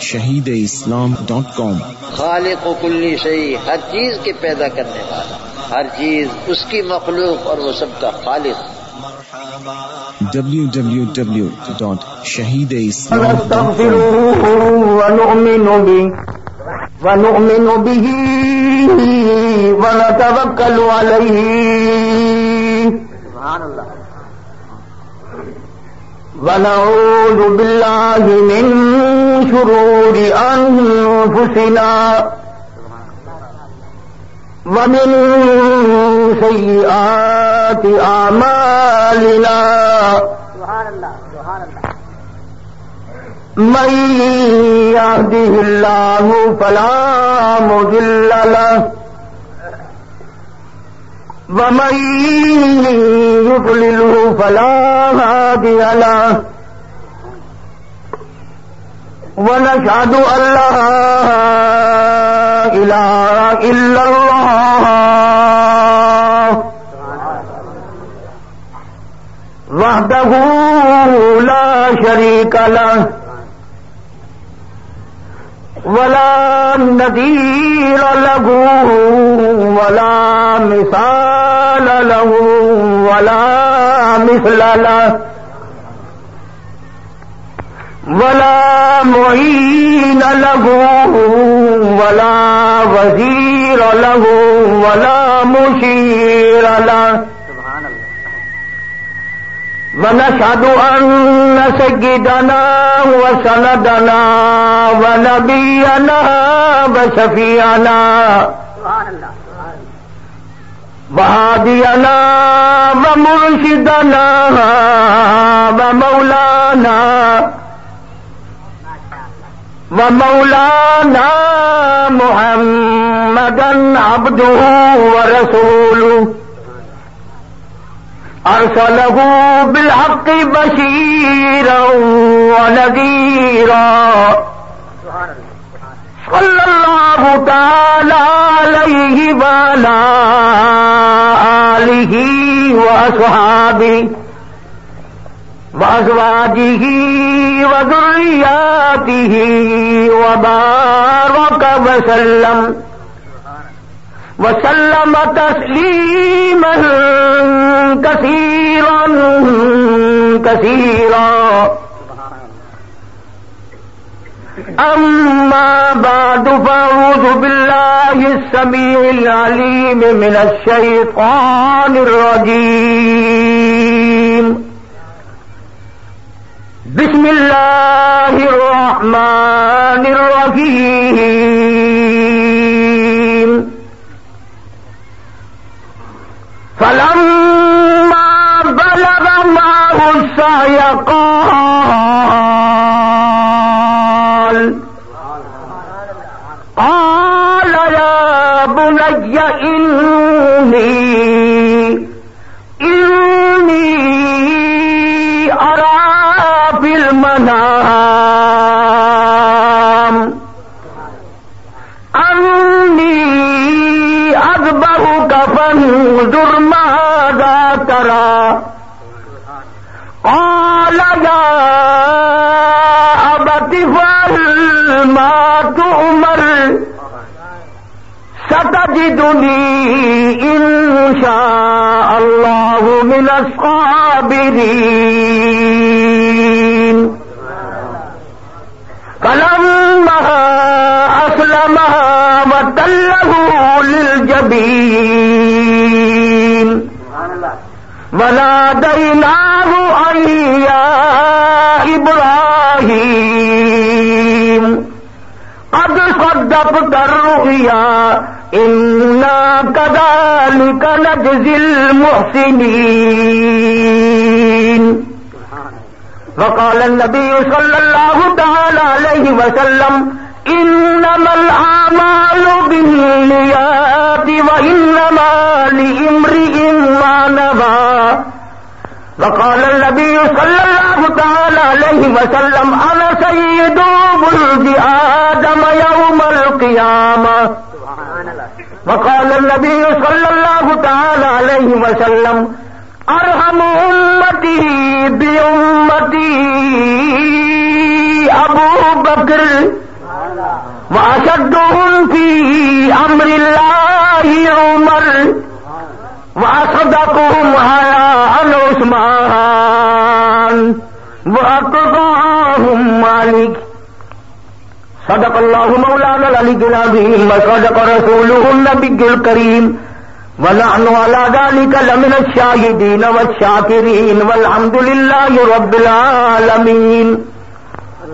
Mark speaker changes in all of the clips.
Speaker 1: Shaheed Islam dot com
Speaker 2: خالق و کلی شہی ہر چیز کے پیدا کرنے والا ہر چیز اس کی مخلوق اور وہ سب کا خالق۔
Speaker 1: W W W dot Shaheed Islam
Speaker 3: ونؤمن به ونتوكل عليه سبحان الله ونعوذ بالله من شرور أنفسنا ومن سيئات أعمالنا. من يهده الله فلا مذل له ومن يضلله فلا هادي له ونشهد أن لا إله إلا الله وحده لا شريك له ولا نذير له ولا مثال له ولا مثل له ولا معين له ولا وزير له ولا مشير له ونشهد أن سيدنا وسندنا ونبينا وشفيعنا وهادينا ومرشدنا ومولانا ومولانا محمدا عبده ورسوله أرسله بالحق بشيرا ونذيرا. صلى الله تعالى عليه وعلى آله وأصحابه وأزواجه وذرياته وبارك وسلم. وسلم تسليما كثيرا كثيرا أما بعد فأعوذ بالله السميع العليم من الشيطان الرجيم بسم الله الرحمن الرحيم فلما بلغ معه السعي أذبحك ماذا ترى قال يا أبت فعل ما تؤمر ستجدني إن شاء الله من الصابرين فلما أسلمها وتله للجبين وناديناه أن يا إبراهيم قد صدقت الرؤيا إنا كذلك نجزي المحسنين وقال النبي صلى الله تعالى عليه وسلم إنما الأعمال بالنيات وإنما لامرئ نوى وقال النبي صلى الله تعالى عليه وسلم أنا سيد ولد آدم يوم القيامة وقال النبي صلى الله تعالى عليه وسلم أرحم أمتي بأمتي بکر واشدهم في امر الله عمر. واسدا وصدقهم على عثمان وأقضاهم مالك صدق الله مولانا العلي العظيم وصدق رسوله النبي الكريم. ونحن على ذلك لمن الشاهدين والشاكرين والحمد لله رب العالمين.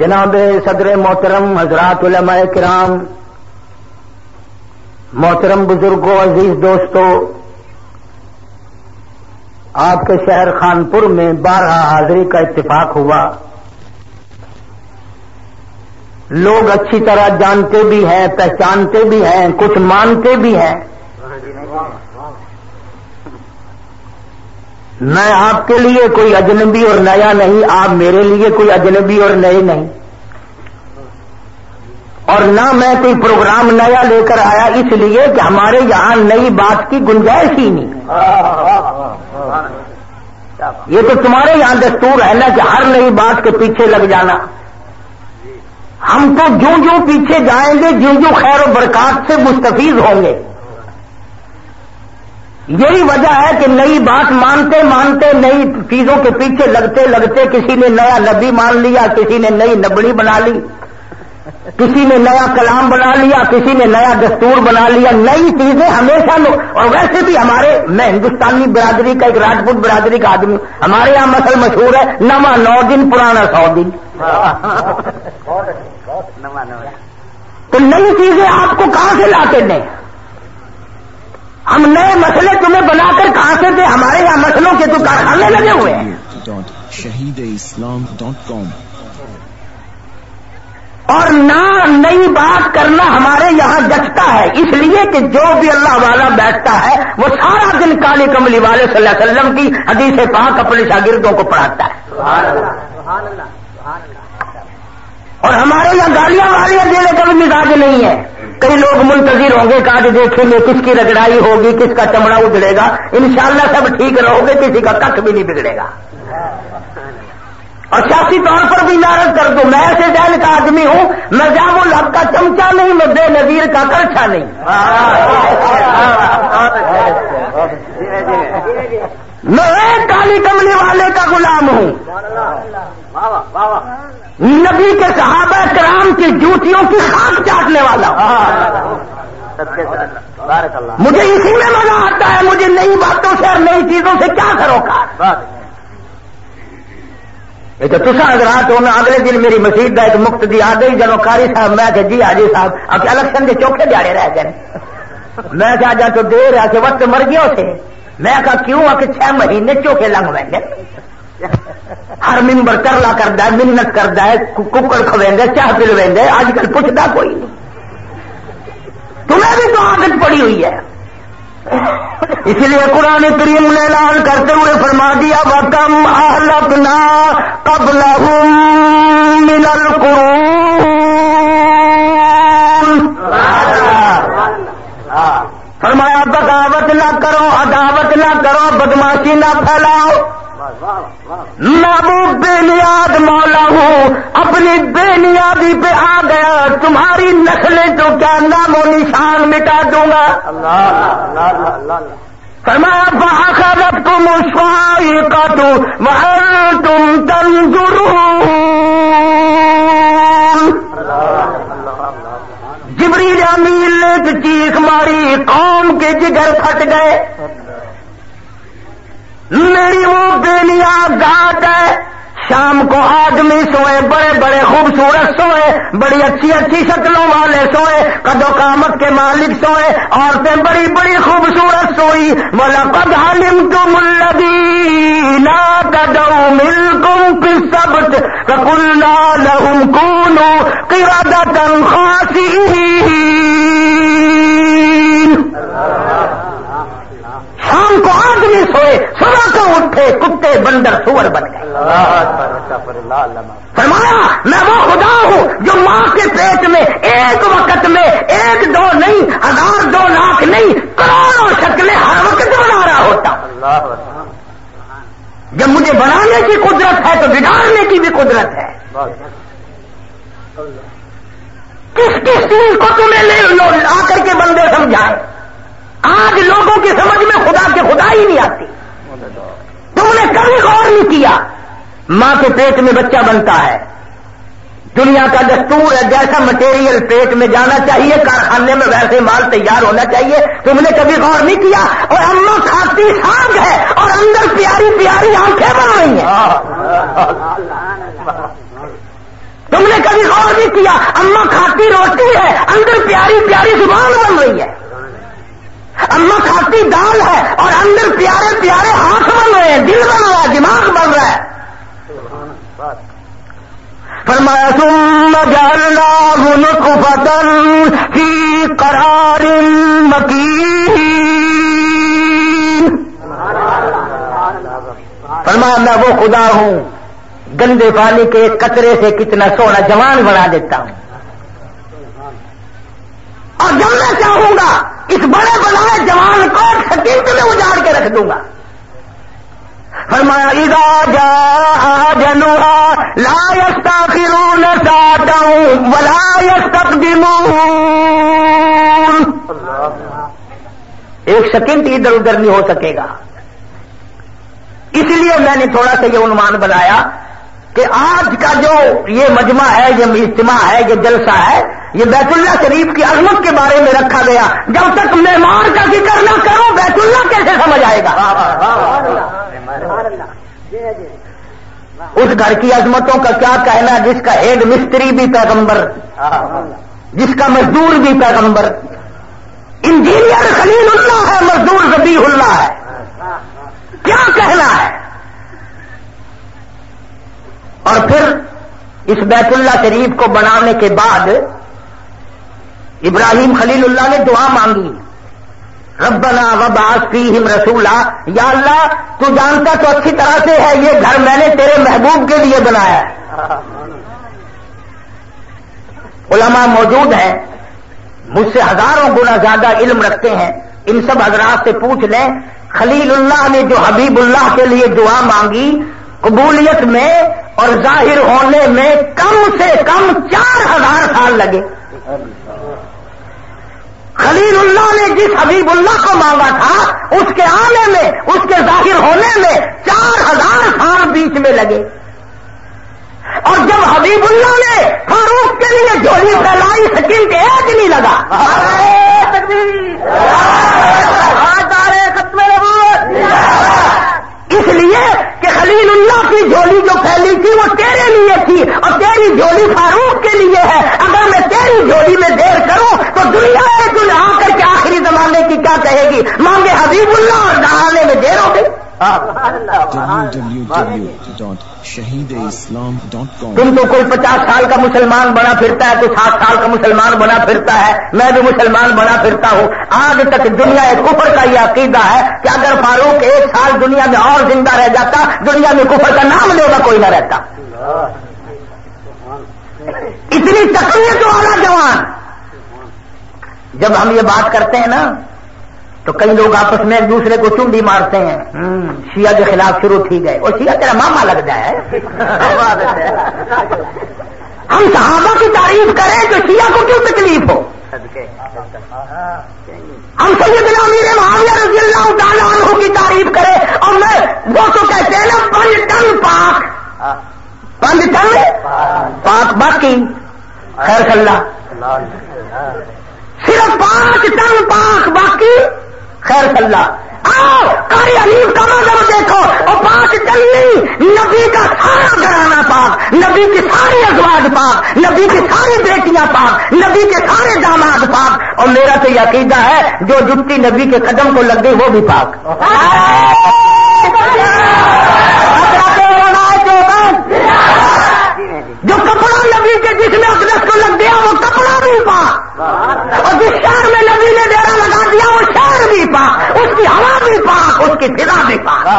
Speaker 3: جناب صدر محترم حضرات علماء کرام، محترم بزرگوں، عزیز دوستوں، آپ کے شہر خانپور میں بارہ حاضری کا اتفاق ہوا۔ لوگ اچھی طرح جانتے بھی ہیں، پہچانتے بھی ہیں، کچھ مانتے بھی ہیں۔ میں آپ کے لیے کوئی اجنبی اور نیا نہیں، آپ میرے لیے کوئی اجنبی اور نئے نہیں۔ اور نہ میں کوئی پروگرام نیا لے کر آیا، اس لیے کہ ہمارے یہاں نئی بات کی گنجائش ہی نہیں۔ یہ تو تمہارے یہاں دستور ہے نا کہ ہر نئی بات کے پیچھے لگ جانا۔ ہم تو جو جو پیچھے جائیں گے، جو جو خیر و برکات سے مستفیض ہوں گے۔ یہی وجہ ہے کہ نئی بات مانتے مانتے نئی چیزوں کے پیچھے لگتے لگتے کسی نے نیا نبی مان لیا کسی نے نئی نبڑی بنا لی کسی نے نیا کلام بنا لیا کسی نے نیا دستور بنا لیا۔ نئی چیزیں ہمیشہ لوگ اور ویسے بھی ہمارے میں ہندوستانی برادری کا ایک راجپوت برادری کا آدمی ہمارے یہاں مسل مشہور ہے نواں نو دن پرانا سو دن۔ تو نئی چیزیں آپ کو کہاں سے لاتے دیں ہم نئے مسئلے تمہیں بنا کر کہاں سے تھے؟ ہمارے یہاں مسلوں کے تو کارخانے لگے ہوئے ہیں۔
Speaker 1: Shaheed Islam dot com.
Speaker 3: اور نہ نئی بات کرنا ہمارے یہاں جچتا ہے۔ اس لیے کہ جو بھی اللہ والا بیٹھتا ہے وہ سارا دن کالی کملی والے صلی اللہ علیہ وسلم کی حدیث پاک اپنے شاگردوں کو پڑھاتا ہے۔ اور ہمارے یہاں گالیاں والیاں دینے کا بھی مزاج نہیں ہے۔ کئی لوگ منتظر ہوں گے کہ دیکھیں گے کس کی رگڑائی ہوگی، کس کا چمڑا اجڑے گا۔ انشاءاللہ سب ٹھیک رہو گے، کسی کا کچھ بھی نہیں بگڑے گا۔ اور سیاسی طور پر بھی نارد کر دو۔ میں ایسے جہل کا آدمی ہوں، میں جام الحق کا چمچا نہیں، میں بے نظیر کا کرچا نہیں۔ میں کالی کملی والے کا غلام ہوں۔ نبی کے صحابہ کرام کی جوتیوں کی خاک چاٹنے والا مجھے اسی میں مزہ آتا ہے، مجھے نئی باتوں سے اور نئی چیزوں سے کیا کرو کا تو تصا حضرات ہونا اگلے دن میری مسیح کا ایک مفت دی آ گئی جنو کاری صاحب، میں کہ جی حاجی صاحب اب الیکشن کے چوکھے دیہڑے رہ گئے۔ میں کیا جا تو دیر ہے کہ وقت مر گیا اسے۔ میں کہا، کیوں؟ آ کے چھ مہینے چوکھے لنگ وے ہر ممبر کرلا کرتا ہے منت کرتا ہے ککڑ کھویں چاہ پلویں آج کل پوچھتا کوئی نہیں۔ تمہیں بھی تو عادت پڑی ہوئی ہے۔ اس لیے قرآن کریم نے اعلان کرتے ہوئے فرما دیا وکم اہلکنا قبل من فرمایا، بغاوت نہ کرو، عداوت نہ کرو، بدماشی نہ پھیلاؤ۔ محبوب بے نیاد مولا ہوں، اپنی بے نیادی پہ آ گیا، تمہاری نسلیں تو کیا نام و نشان مٹا دوں گا؟ فرمایا باخرت تم اسوائی کا تو وہ تم تنظر جبری جامیل نے چیخ ماری، قوم کے جگر پھٹ گئے۔ میری وہ بے گھاٹ ہے۔ شام کو آدمی سوئے، بڑے بڑے خوبصورت سوئے، بڑی اچھی اچھی شکلوں والے سوئے کدو کامت کے مالک سوئے، عورتیں بڑی بڑی خوبصورت سوئی۔ بولا پد حالم تو ملبی نا کدو مل سبت فقلنا لهم كونوا قردة خاسئين شام کو آدمی سوئے اٹھے کتے بندر سور بن گئے۔ فرمایا میں وہ خدا ہوں جو ماں کے پیٹ میں ایک وقت میں ایک دو نہیں ہزار دو لاکھ نہیں کروڑوں شکلیں ہر وقت بنا رہا ہوتا۔ جب مجھے بنانے کی قدرت ہے تو بگاڑنے کی بھی قدرت ہے۔ کس کس چیز کو تمہیں لے لو آ کر کے بندے سمجھائے۔ آج لوگوں کی سمجھ میں خدا کے خدا ہی نہیں آتی۔ تم نے کبھی غور نہیں کیا۔ ماں کے پیٹ میں بچہ بنتا ہے۔ دنیا کا دستور ہے، جیسا مٹیریل پیٹ میں جانا چاہیے، کارخانے میں ویسے مال تیار ہونا چاہیے۔ تم نے کبھی غور نہیں کیا۔ اور اما کھاتی ساگ ہے اور اندر پیاری پیاری آنکھیں بن رہی ہیں۔ تم نے کبھی غور نہیں کیا۔ اما کھاتی روٹی ہے، اندر پیاری پیاری زبان بن رہی ہے۔ اما کھاتی دال ہے اور اندر پیارے پیارے ہاتھ بن رہے ہیں، دل بن رہا ہے، دماغ بن رہا ہے۔ فرمایا، ثم جعلناه نطفة في قرار مكين۔ فرمایا، میں وہ خدا ہوں، گندے پانی کے قطرے سے کتنا سونا جوان بنا دیتا ہوں۔ اور جب میں چاہوں گا؟ اس بڑے بنائے جوان کو سکیت میں اجاڑ کے رکھ دوں گا۔ فرمایا، اذا جاء جنوها لا يستاخرون ساعة ولا يستقدمون۔ ایک سیکنڈ ادھر ادھر نہیں ہو سکے گا۔ اس لیے میں نے تھوڑا سا یہ عنوان بنایا۔ کہ آج کا جو یہ مجمع ہے، یہ اجتماع ہے، یہ جلسہ ہے، یہ بیت اللہ شریف کی عظمت کے بارے میں رکھا گیا۔ جب تک مہمان کا ذکر نہ کرو، بیت اللہ کیسے سمجھ آئے گا؟ اس گھر کی عظمتوں کا کیا کہنا، جس کا ہیڈ مستری بھی پیغمبر، جس کا مزدور بھی پیغمبر۔ انجینئر خلیل اللہ ہے، مزدور زبی اللہ ہے۔ کیا کہنا ہے؟ اور پھر اس بیت اللہ شریف کو بنانے کے بعد ابراہیم خلیل اللہ نے دعا مانگی، ربنا وباس فیہم رسولا، یا اللہ، تو جانتا تو اچھی طرح سے ہے، یہ گھر میں نے تیرے محبوب کے لیے بنایا ہے۔ علماء موجود ہیں، مجھ سے ہزاروں گنا زیادہ علم رکھتے ہیں، ان سب حضرات سے پوچھ لیں۔ خلیل اللہ نے جو حبیب اللہ کے لیے دعا مانگی، قبولیت میں اور ظاہر ہونے میں کم سے کم چار ہزار سال لگے خلیل اللہ نے جس حبیب اللہ کو مانگا تھا اس کے آنے میں اس کے ظاہر ہونے میں چار ہزار سال بیچ میں لگے اور جب حبیب اللہ نے فاروق کے لیے جولی پھیلائی سکن کے ایک نہیں لگا اس لیے کہ خلیل اللہ کی جھولی جو پھیلی تھی وہ تیرے لیے تھی اور تیری جھولی فاروق کے لیے ہے۔ اگر میں تیری جھولی میں دیر کروں تو دنیا تجھ آ کر کے آخری زمانے کی کیا کہے گی؟ مانگے حبیب اللہ اور ڈالنے میں دیر ہو گئی۔
Speaker 1: www.shahideislam.com
Speaker 3: تم تو کوئی پچاس سال کا مسلمان بنا پھرتا ہے تو سات سال کا مسلمان بنا پھرتا ہے، میں بھی مسلمان بنا پھرتا ہوں۔ آج تک دنیا کفر کا یہ عقیدہ ہے کہ اگر فاروق ایک سال دنیا میں اور زندہ رہ جاتا، دنیا میں کفر کا نام لے گا، کوئی نہ رہتا۔ اتنی تکلیف والا جوان۔ جب ہم یہ بات کرتے ہیں نا تو کئی لوگ آپس میں ایک دوسرے کو چونڈی مارتے ہیں۔ شیعہ کے خلاف شروع تھی گئے۔ اور شیعہ تیرا ماما لگ جائے ہم صحابہ کی تعریف کریں تو شیعہ کو کیوں تکلیف ہو؟ ہم سیدنا امیر معاویہ رضی اللہ تعالیٰ عنہ کی تعریف کریں۔ اور میں وہ تو کہتے ہیں نا پنج ٹن پاک۔ پنج ٹن؟ پاک باقی خیر اللہ صرف پانچ ٹن پاک باقی۔ خیر اللہ۔ علیف کا دیکھو۔ اور پاک جلنی نبی کا سارا گھرانا پاک، نبی کی ساری ازواج پاک، نبی کی ساری بیٹیاں پاک، نبی کے سارے داماد پاک۔ اور میرا تو یہ عقیدہ ہے، جو جتی نبی کے قدم کو لگ گئی وہ بھی پاک۔ جو کپڑا نبی کے جس میں اقدس کو لگ گیا، وہ کپڑا بھی پاک۔ اور جس شہر میں نبی نے ڈیرا لگا کی فضا بھی پاک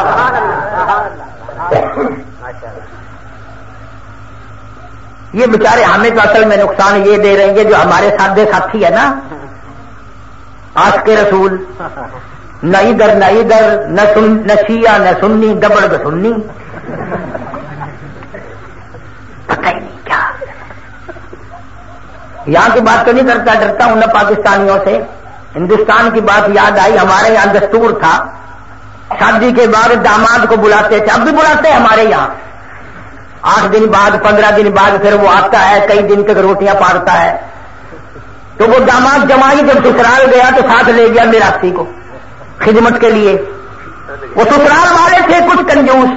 Speaker 3: یہ بیچارے ہمیں تو اصل میں نقصان یہ دے رہے ہیں جو ہمارے ساتھ ساتھی ہے نا، آج کے رسول، نہ ادھر نہ ادھر، نہ سن، نہ شیعہ، نہ سننی دبڑ سننی پتہ ہی نہیں کیا۔ یہاں کی بات تو نہیں کرتا، ڈرتا ہوں نہ پاکستانیوں سے۔ ہندوستان کی بات یاد آئی، ہمارے یہاں دستور تھا۔ شادی کے بعد داماد کو بلاتے تھے، اب بھی بلاتے ہیں ہمارے یہاں۔ آٹھ دن بعد، پندرہ دن بعد پھر وہ آتا ہے، کئی دن تک روٹیاں پارتا ہے۔ تو وہ داماد جمائی جب سسرال گیا تو ساتھ لے گیا میراسی کو، خدمت کے لیے۔ وہ سسرال والے تھے کچھ کنجوس۔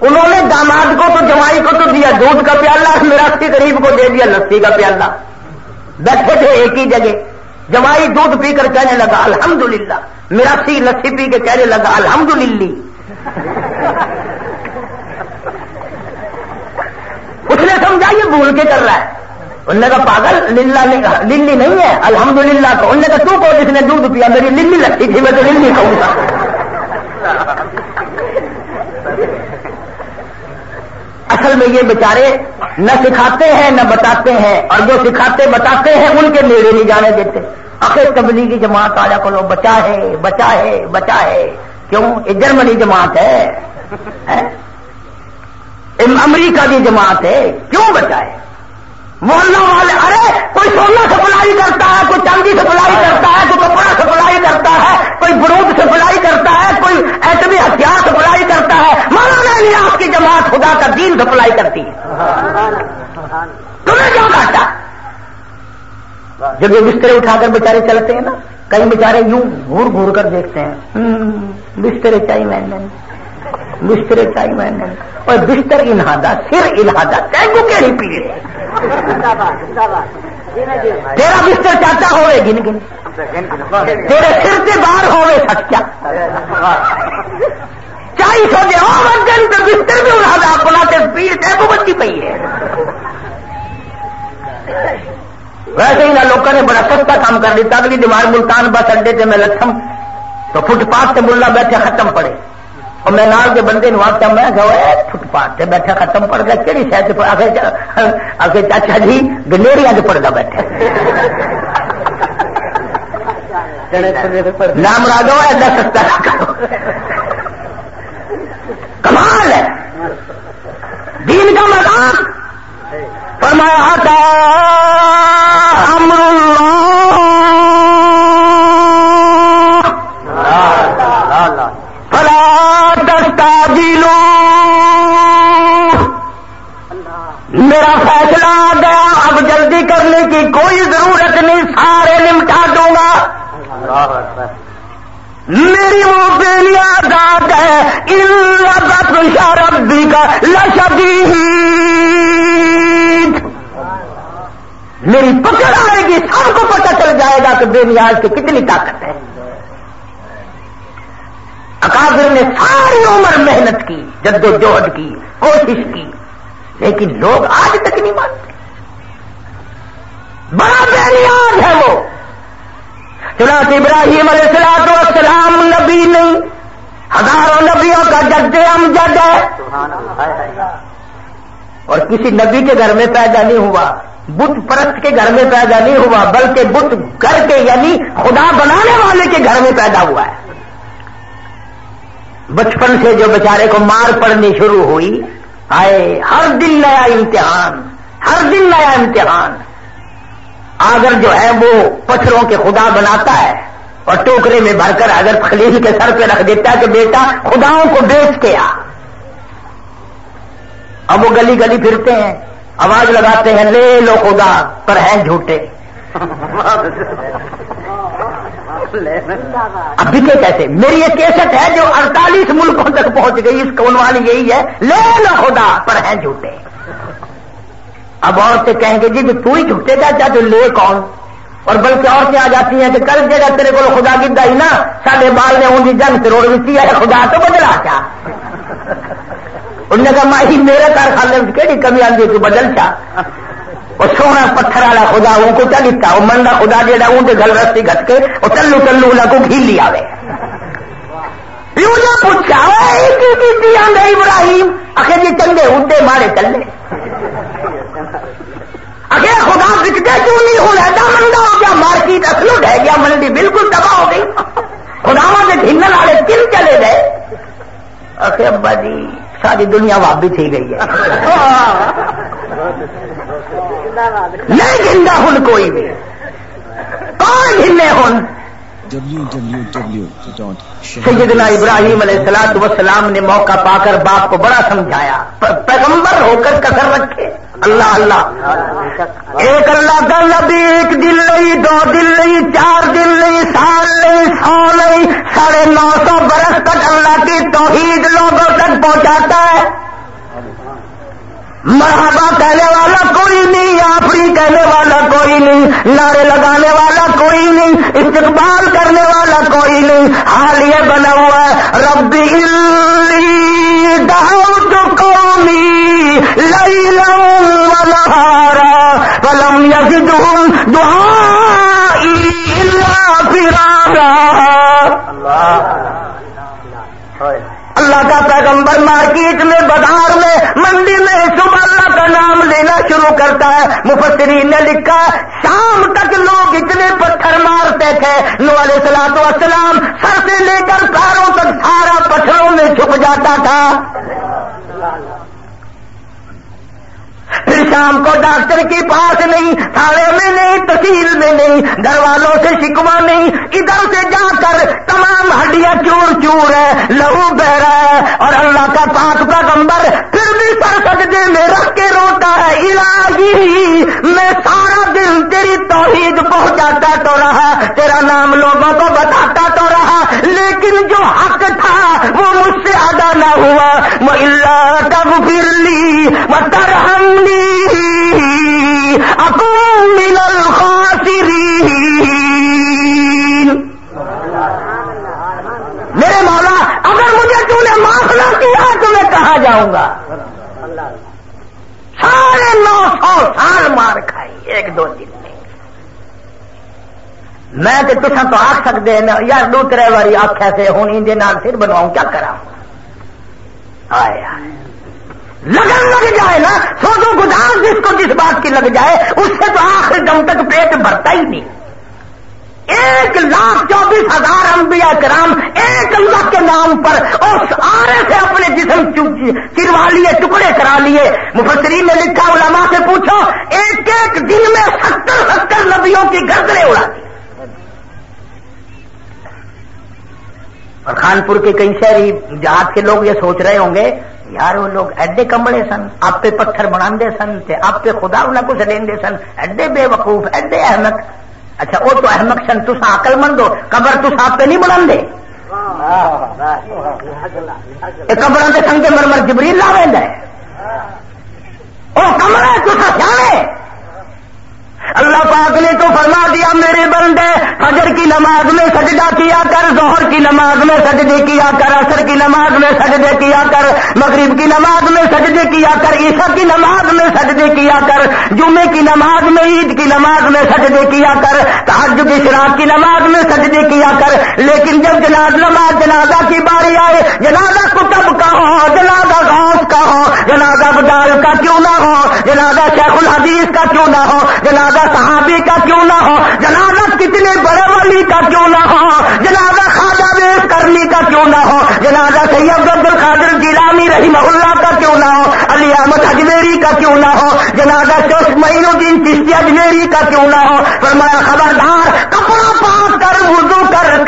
Speaker 3: انہوں نے داماد کو تو جمائی کو تو دیا، دودھ کا پیالہ میراسی غریب کو دے دیا، لسی کا پیالہ۔ بیٹھے تھے ایک ہی جگہ۔ جمائی دودھ پی کر کہنے لگا، الحمدللہ. میرا سی لسی پی کے کہنے لگا الحمد اس نے سمجھا، یہ بھول کے کر رہا ہے. انہوں نے کہا، پاگل، للہ للی نہیں ہے الحمد للہ تو. انہوں نے کہا، تو کو جس نے دودھ پیا? میری للی لسی تھی، میں تو للی کہوں گا. اصل میں یہ بیچارے نہ سکھاتے ہیں، نہ بتاتے ہیں۔ اور جو سکھاتے بتاتے ہیں، ان کے نیڑے نہیں جانے دیتے۔ آخر تبلیغی جماعت آ جا کرو بچا ہے بچا ہے بچا ہے۔ کیوں؟ یہ جرمنی جماعت ہے۔ امریکہ کی جماعت ہے۔ کیوں بچا ہے؟ محلہ والے، ارے، کوئی سونا سپلائی کرتا ہے، کوئی چاندی سپلائی کرتا ہے، کوئی کپڑا سپلائی کرتا ہے، کوئی برود سپلائی کرتا ہے، کوئی ایٹمی ہتھیار سپلائی کرتا ہے۔ مولانا نیاز کی جماعت خدا کا دین سپلائی کرتی ہے۔ تمہیں کیوں کاٹا جب یہ بسترے اٹھا کر بیچارے چلتے ہیں نا، کئی بیچارے یوں گور گور کر دیکھتے ہیں۔ بسترے چاہیے میں نے بسترے چاہیے میں نے اور بستر انہادا سر انہادا کو کہڑی پی تیرا بستر چاچا ہوئے، گن گن۔ تیرے سر سے باہر ہوئے، سچا۔ چاہیے سو دے تو بستر بھی انہادا اپنا پیڑ ٹیگو بچی پی ہے۔ ویسے ہی نہ لوگوں نے بڑا سستا کام کر دیتا، اگلی دیوار ملتان بس اڈے سے میں لکھم تو فٹ پاتھ سے ملا بیٹھے ختم پڑے۔ اور میں نال کے بندے آخیا میں فٹ پاتھ سے بیٹھے ختم پڑ گیا کہڑی شاید آگے چاچا جی گلیریا سے پڑتا بیٹھے نام راجو ایسا سستا کرو۔ کمال ہے۔ دین کا مقام فرمایا تھا فلا دستا جی لو میرا فیصلہ آ گیا اب جلدی کرنے کی کوئی ضرورت نہیں سارے نمٹا دوں گا۔ میری وہ بیلیا داد ہے ان ربی کا لشدی میری پکڑ آئے گی سب کو پتہ چل جائے گا کہ بے نیاز کی کتنی طاقت ہے۔ اکابر نے ساری عمر محنت کی، جد و جہد کی، کوشش کی، لیکن لوگ آج تک نہیں مانتے۔ بڑا بے ہے وہ۔ چنانچہ ابراہیم علیہ السلام السلام نبی نہیں، ہزاروں نبیوں کا جد جد ہے۔ اور کسی نبی کے گھر میں پیدا نہیں ہوا، بت پرست کے گھر میں پیدا نہیں ہوا، بلکہ بت گھر کے یعنی خدا بنانے والے کے گھر میں پیدا ہوا ہے۔ بچپن سے جو بیچارے کو مار پڑنی شروع ہوئی، آئے، ہر دن نیا امتحان، ہر دن نیا امتحان۔ اگر جو ہے وہ پتھروں کے خدا بناتا ہے اور ٹوکرے میں بھر کر اگر خلیل کے سر پہ رکھ دیتا ہے کہ بیٹا، خداؤں کو بیچ کے آ۔ اب وہ گلی گلی پھرتے ہیں، آواز لگاتے ہیں، لے لو خدا، پر ہیں جھوٹے۔ اب بھی کیسے میری یہ کیسٹ ہے جو اڑتالیس ملکوں تک پہنچ گئی اس کون والی یہی ہے؟ لے لو خدا پر ہیں جھوٹے۔ اب عورتیں کہیں گے جی تو ہی جھوٹے گا چاہ تو لے کون؟ اور بلکہ عورتیں آ جاتی ہیں کہ کل جگہ تیرے کو خدا گدا ہی نا سارے بال نے اونی جنگ سے روڑ دیتی ہے خدا تو بدلا کیا۔ انہوں نے کہا ماہی میرے کارخانے میں کہڑی کمی آتی تو بدل چا وہ سونا پتھر والا خدا ان کو چلتا وہ منڈا خدا جہاں ان کے گل رستی گٹ کے، وہ چلو چلو انہوں کو گھی لیا کیوں نہ پوچھا ابراہیم؟ آخر جی چلے ہوں مارے چلے۔ اگر خدا بکتے کیوں نہیں ہو رہتا منڈا ہو گیا، مارکیٹ اصل ڈہ گیا، منڈی بالکل تباہ ہو گئی۔ خدا کے ڈھنگ والے کن چلے گئے۔ اخے ابا جی ساری دنیا وابی تھی گئی ہے۔ نہیں گندا ہوں کوئی بھی کون گھنے ہوں سیدنا ابراہیم علیہ السلام وسلام نے موقع پا کر باپ کو بڑا سمجھایا، پیغمبر ہو کر کسر رکھے۔ اللہ اللہ۔ ایک اللہ کا نبی، ایک دن نہیں دو دن نہیں چار دن نہیں سال نہیں سو نہیں ساڑھے نو سو برس تک اللہ کی توحید لوگوں تک پہنچاتا ہے۔ مرحبا کہنے والا کوئی نہیں، آفری کہنے والا کوئی نہیں، نعرے لگانے والا کوئی نہیں، استقبال کرنے والا کوئی نہیں۔ حال یہ بنا ہوا ہے، ربی دہاؤ قومی لئی لہارا پلم یس دعا فرارا۔ اللہ۔ کا پیغمبر مارکیٹ میں، بازار میں، منڈی میں صبح اللہ کا نام لینا شروع کرتا ہے۔ مفسرین نے لکھا، شام تک لوگ اتنے پتھر مارتے تھے۔ نو علیہ سلاد والسلام سر سے لے کر کاروں تک سارا پتھروں میں چھپ جاتا تھا۔ شام کو ڈاکٹر کے پاس نہیں تھانے میں نہیں، تحصیل میں نہیں، گھر والوں سے شکوا نہیں، ادھر سے جا کر تمام ہڈیاں چور چور ہے لہو بہ رہا ہے، اور اللہ کا پاک پیغمبر پھر بھی سر سجدے میں رکھ کے روتا ہے، الہی، میں سارا دن تیری توحید پہنچاتا تو رہا، تیرا نام لوگوں کو بتاتا تو رہا لیکن جو حق تھا وہ مجھ سے ادا نہ ہوا وہ اللہ کا پھر لی وہ میرے مولا، اگر مجھے تو نے معاف نہ کیا، تو میں کہاں جاؤں گا؟ سارے نو سو سال مار کھائی، ایک دو دن میں۔ میں تو تصا تو آخ سکتے ہیں یار دو تر باری آخیا سے ہوں اندر سر بنواؤں، کیا کرا آئے آئے لگن لگ جائے نا سو دو گزار جس کو جس بات کی لگ جائے، اس سے تو آخر دم تک پیٹ بھرتا ہی نہیں۔ ایک لاکھ چوبیس ہزار انبیاء کرام ایک اللہ کے نام پر اس آرے سے اپنے جسم چروا لیے ٹکڑے کرا لیے۔ مفسرین نے لکھا، علماء سے پوچھو ایک ایک دن میں ستر ستر نبیوں کی گردرے اڑا دی۔ اور کانپور کے کئی شہری جہاد کے لوگ یہ سوچ رہے ہوں گے، یار وہ لوگ ایڈے کمبڑے سن، آپ پہ پتھر بنا سن، تے آپ پہ خدا انہیں کچھ لیں سن، ایڈے بے وقوف ایڈے احمد اچھا وہ تو احمد سن تسا عقل مند ہو، قبر تس آپ پہ نہیں بنا دے قبر کے سنگ مرمر جبریل لا ہے۔ وہ کمرے تسا جانے اللہ پاک نے تو فرما دیا، میرے بندے، فجر کی نماز میں سجدہ کیا کر، ظہر کی نماز میں سجدے کیا کر اثر کی نماز میں سجدے کیا کر، مغرب کی نماز میں سجدے کیا کر عیسا کی نماز میں سجدے کیا کر جمعے کی نماز میں، عید کی نماز میں سجدے کیا کر تحج کی شراب کی نماز میں سجدے کیا کر۔ لیکن جب جناز نماز جنازہ کی باری آئے، جنازہ کتب کا ہو؟ جنازہ غوث کا ہو، جنازہ بدال کا کیوں نہ ہو؟ جنازہ شیخ الحدیث کا کیوں نہ ہو؟ جنازہ صحابی کا کیوں نہ ہو؟ جنازہ کتنے بڑے والی کا کیوں نہ ہو؟ جنازہ خواجہ بیس کرنی کا کیوں نہ ہو؟ جنازہ سید عبد القادر جیلانی رحمہ اللہ کا کیوں نہ ہو؟ علی احمد اجمیری کا کیوں نہ ہو؟ جنازہ چوش معین الدین چشتی اجمیری کا کیوں نہ ہو؟ فرمایا خبردار کپڑا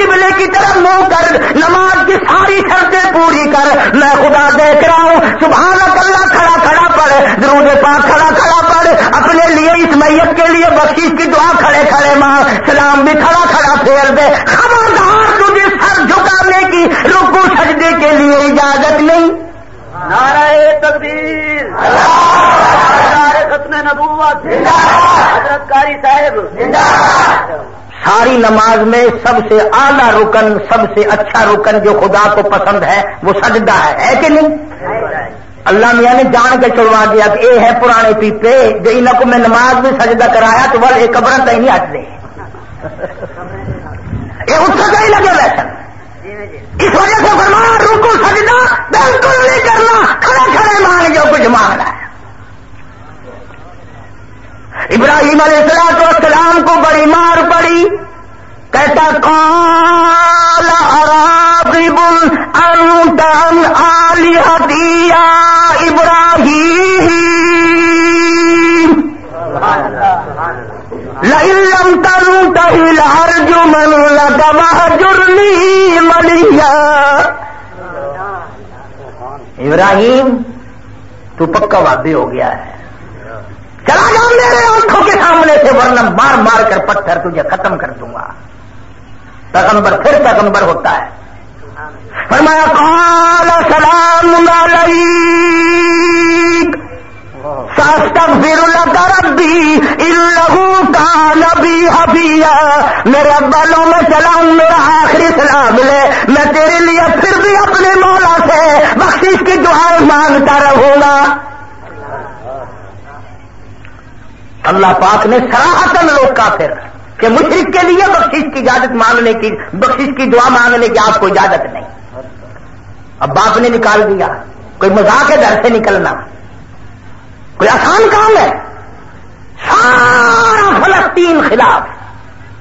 Speaker 3: قبلے کی طرف منہ کر نماز کی ساری شرطیں پوری کر۔ میں خدا دیکھ رہا ہوں سبحان اللہ کھڑا کھڑا پڑ درود پاک کھڑا کھڑا پڑ اپنے لیے اس میت کے لیے بخشیش کی دعا کھڑے کھڑے ماں سلام بھی کھڑا کھڑا پھیر دے۔ خبردار تجھے سر جھکانے کی رکو سجدے کے لیے اجازت نہیں۔
Speaker 2: نعرہ تقدیر ختم نبوت۔ حضرت کاری صاحب۔
Speaker 3: ساری نماز میں سب سے اعلیٰ رکن، سب سے اچھا رکن جو خدا کو پسند ہے، وہ سجدہ ہے۔ کہ نہیں؟ اللہ میاں نے جان کے چڑوا دیا کہ اے ہے پرانے پیپے، جو ان کو میں نماز میں سجدہ کرایا تو بل قبر تھی نہیں ہٹ دے یہ اس کا ہی لگے ویسن اس وجہ سے فرمایا رکو، سجدہ، بالکل نہیں کرنا۔ کھڑے کھڑے مانگ جو کچھ مانگنا ہے۔ ابراہیم علیہ السلام کو بڑی مار پڑی کہتا کال اراغب انت ان آلیہتی یا ابراہیم لئن تنتهي لأرجمن لك وهجرني مليا. ابراہیم تو پکا وادی ہو گیا ہے۔ چلا جا میرے آنکھوں کے سامنے سے، ورنہ مار مار کر پتھر تجھے ختم کر دوں گا۔ پیغمبر پھر پیغمبر ہوتا ہے۔ فرمایا، قال سلام علیک۔ ساستغفر لك ربی انه كان بي حفيا میرے ابالوں میں سلام، میرا آخری سلام لے۔ میں تیرے لیے پھر بھی اپنے مولا سے بخشش کی دعائیں مانگتا رہوں گا۔ اللہ پاک نے سراہتن روکا پھر کہ مشرق کے لیے بخشش کی اجازت مانگنے کی بخشش کی دعا مانگنے کی آپ کو اجازت نہیں۔ اب باپ نے نکال دیا۔ کوئی مذاق ہے گھر سے نکلنا؟ کوئی آسان کام ہے؟ سارا فلسطین خلاف،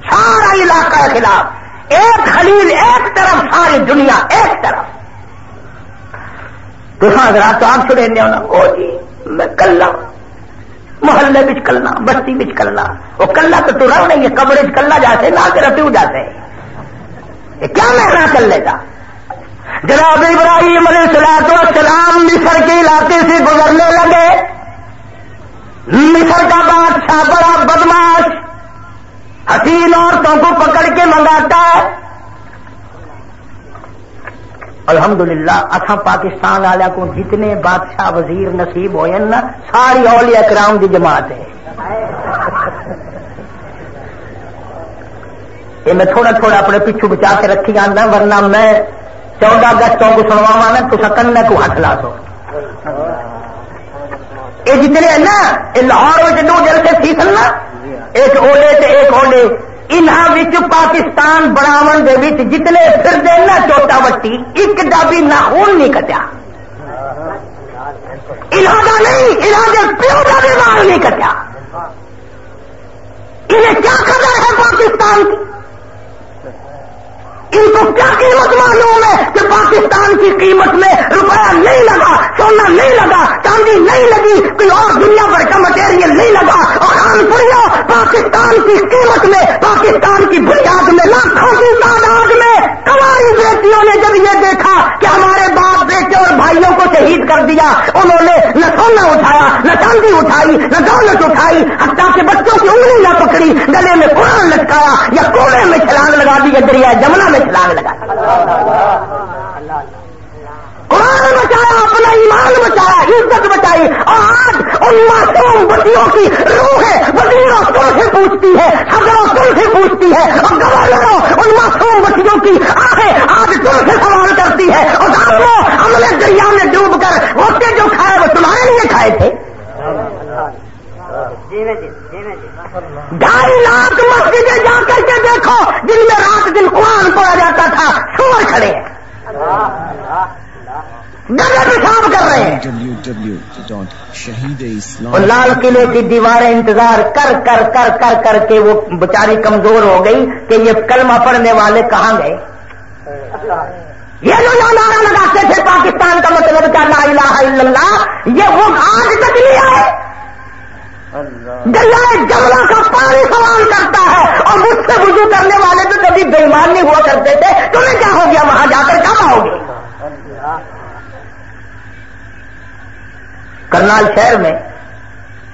Speaker 3: سارا علاقہ خلاف۔ ایک خلیل ایک طرف، ساری دنیا ایک طرف۔ تو ہاں، حضرات تو آپ سنے ہونا او جی میں کلہ محلے بچ کلنا، بستی بچ کلنا۔ وہ کلا تو تو رہو نہیں ہے کمرے کلا جاتے، نہ کہ رفیو جاتے۔ یہ کیا میں کر لے گا جناب ابراہیم علیہ السلام السلام مصر کے علاقے سے گزرنے لگے۔ مصر کا بادشاہ بڑا بدماش حسین عورتوں کو پکڑ کے منگاتا ہے۔ الحمدللہ للہ پاکستان والے کو جتنے بادشاہ وزیر نصیب ہوئے نا، ساری اولیاء کرام کی جماعت ہے۔ یہ میں تھوڑا تھوڑا اپنے پیچھو بچا کے رکھی جانا ورنہ میں چودہ اگستوں کو سنوا نا تو سکن میں کو ہاتھ لا سو یہ جتنے ہیں نا، یہ لاہور میں دو جلسے سی سن ایک اولے ایک اولے۔ انہوں پاکستان بناو جتنے پھر دینا چوٹا وٹی ایک کا بھی خون نہیں کٹیا۔ انہوں کا نہیں انہوں کے پیو کا بھی مال نہیں کٹیا۔ انہیں کیا خبر ہے پاکستان کی؟ ان کو کیا قیمت معلوم ہے کہ پاکستان کی قیمت میں روپیہ نہیں لگا، سونا نہیں لگا، چاندی نہیں لگی، کوئی اور دنیا بھر کا مٹیریل نہیں لگا اور پوریا پاکستان کی قیمت میں، پاکستان کی بنیاد میں، لاکھوں کی تعداد میں۔ کماری بیٹیوں نے جب یہ دیکھا کہ ہمارے باپ بیٹے اور بھائیوں کو شہید کر دیا، انہوں نے نہ سونا اٹھایا، نہ چاندی اٹھائی، نہ دولت اٹھائی، حتیٰ کے بچوں کی انگلی نہ پکڑی، گلے میں قرآن لٹکایا یا کوڑے میں چھلانگ لگا دی دریا جمنا میں چھلانگ لگا قرآن بچایا، اپنا ایمان بچایا، عزت بچائی۔ اور آج ان معصوم بچیوں کی روح ہے وزیروں سے پوچھتی ہے حضروں تم سے پوچھتی ہے۔ اور گورنروں، ان معصوم بچیوں کی آخر آج تم سے سوال کرتی ہے۔ اور دانوں ہم دریا میں ڈوب کر ہوتے جو کھائے، وہ تمہارے لیے کھائے تھے۔ ڈھائی لاکھ مسجدیں جا کر کے دیکھو، جن میں رات دن قرآن پڑا جاتا تھا سور کھڑے پیشاب کر رہے ہیں۔ لال قلعے کی دیواریں انتظار کر کر کر کر کر کے وہ بچاری کمزور ہو گئی کہ یہ کلمہ پڑھنے والے کہاں گئے؟ یہ جو نعرہ لگاتے تھے، پاکستان کا مطلب کیا؟ لا الہ الا اللہ، یہ وہ آج تک نہیں آئے۔ دریا جملہ کا پانی سوال کرتا ہے اور مجھ سے وضو کرنے والے تو کبھی بےمان نہیں ہوا کرتے تھے۔ تمہیں کیا ہو گیا؟ وہاں جا کر کہاں ہوگی کرنال شہر میں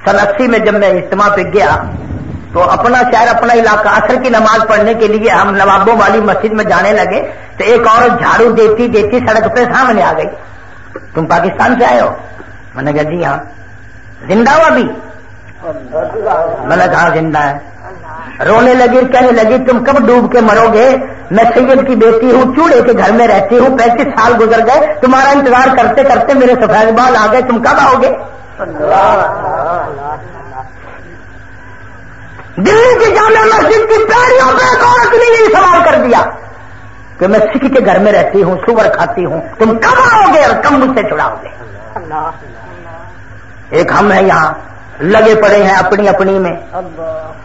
Speaker 3: سن اسی میں جب میں اجتماع پہ گیا تو اپنا شہر، اپنا علاقہ اثر کی نماز پڑھنے کے لیے ہم نوابوں والی مسجد میں جانے لگے تو ایک عورت جھاڑو دیتی دیتی سڑک پہ سامنے آ گئی۔ تم پاکستان سے آئے ہو؟ میں نے کہا جی ہاں۔ زندہ ہو ابھی میں نے کہا، زندہ ہے۔ رونے لگی کہنے لگی، تم کب ڈوب کے مرو گے؟ میں سید کی بیٹی ہوں، چوڑے کے گھر میں رہتی ہوں، پینتیس سال گزر گئے۔ تمہارا انتظار کرتے کرتے میرے سفید بال آ گئے۔ تم کب آؤ گے؟ دلی کی جامع مسجد کی پیڑیوں پہ ایک عورت نے یہ سوال کر دیا۔ کہ میں سکھ کے گھر میں رہتی ہوں، سور کھاتی ہوں۔ تم کب آؤ گے اور کم مجھ سے چھڑاؤ گے؟ ایک ہم ہیں یہاں۔ لگے پڑے ہیں اپنی اپنی میں۔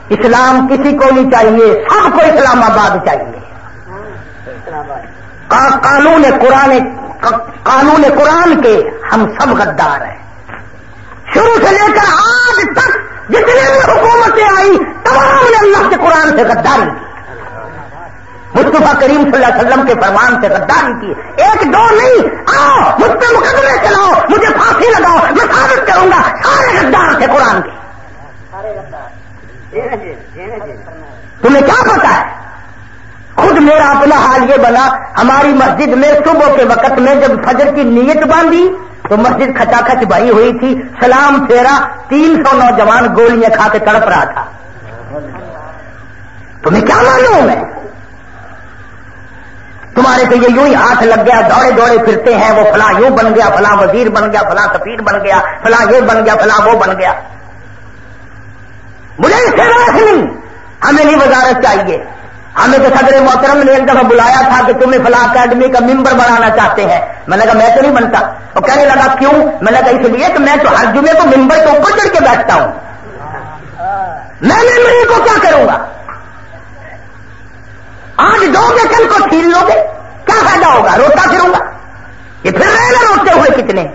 Speaker 3: اسلام کسی کو نہیں چاہیے، سب کو اسلام آباد چاہیے۔ قانون قرآن قانون قرآن کے ہم سب غدار ہیں۔ شروع سے لے کر آج تک جتنے بھی حکومتیں آئی تمام نے اللہ کے قرآن سے غداری۔ کی مصطفیٰ کریم صلی اللہ علیہ وسلم کے فرمان سے غداری کی۔ ایک دو نہیں آؤ مجھ پہ مقدمے چلاؤ مجھے پھانسی لگاؤ میں ثابت کروں گا سارے غدار تھے قرآن کے۔ تمہیں کیا پتا ہے؟ خود میرا اپنا حال یہ بنا ہماری مسجد میں صبح کے وقت میں جب فجر کی نیت باندھی تو مسجد کھچا کھچ بھائی ہوئی تھی سلام پھیرا تین سو نوجوان گولیاں کھا کے تڑپ رہا تھا۔ تمہیں کیا معلوم ہے؟ تمہارے تو یہ یوں ہی ہاتھ لگ گیا، دوڑے دوڑے پھرتے ہیں، وہ فلاں یوں بن گیا، فلاں وزیر بن گیا، فلاں سفیر بن گیا، فلاں یہ بن گیا، فلاں وہ بن گیا۔ مجھے اس سے نہیں۔ ہمیں نہیں وزارت چاہیے۔ ہمیں تو صدر محترم نے ایک دفعہ بلایا تھا کہ تمہیں فلاں اکیڈمی کا ممبر بنانا چاہتے ہیں۔ میں نے کہا، میں تو نہیں بنتا۔ وہ کہنے لگا، کیوں؟ میں نے کہا، اس لیے کہ میں تو ہر جمعے کو ممبر کے اوپر چڑھ کے بیٹھتا ہوں۔ میں ممبری کو کیا کروں گا؟ آج دو گے کل کو چھین لو گے؟ کیا فائدہ ہوگا؟ روتا پھروں گا؟ یہ پھر رہے گا روتے ہوئے کتنے؟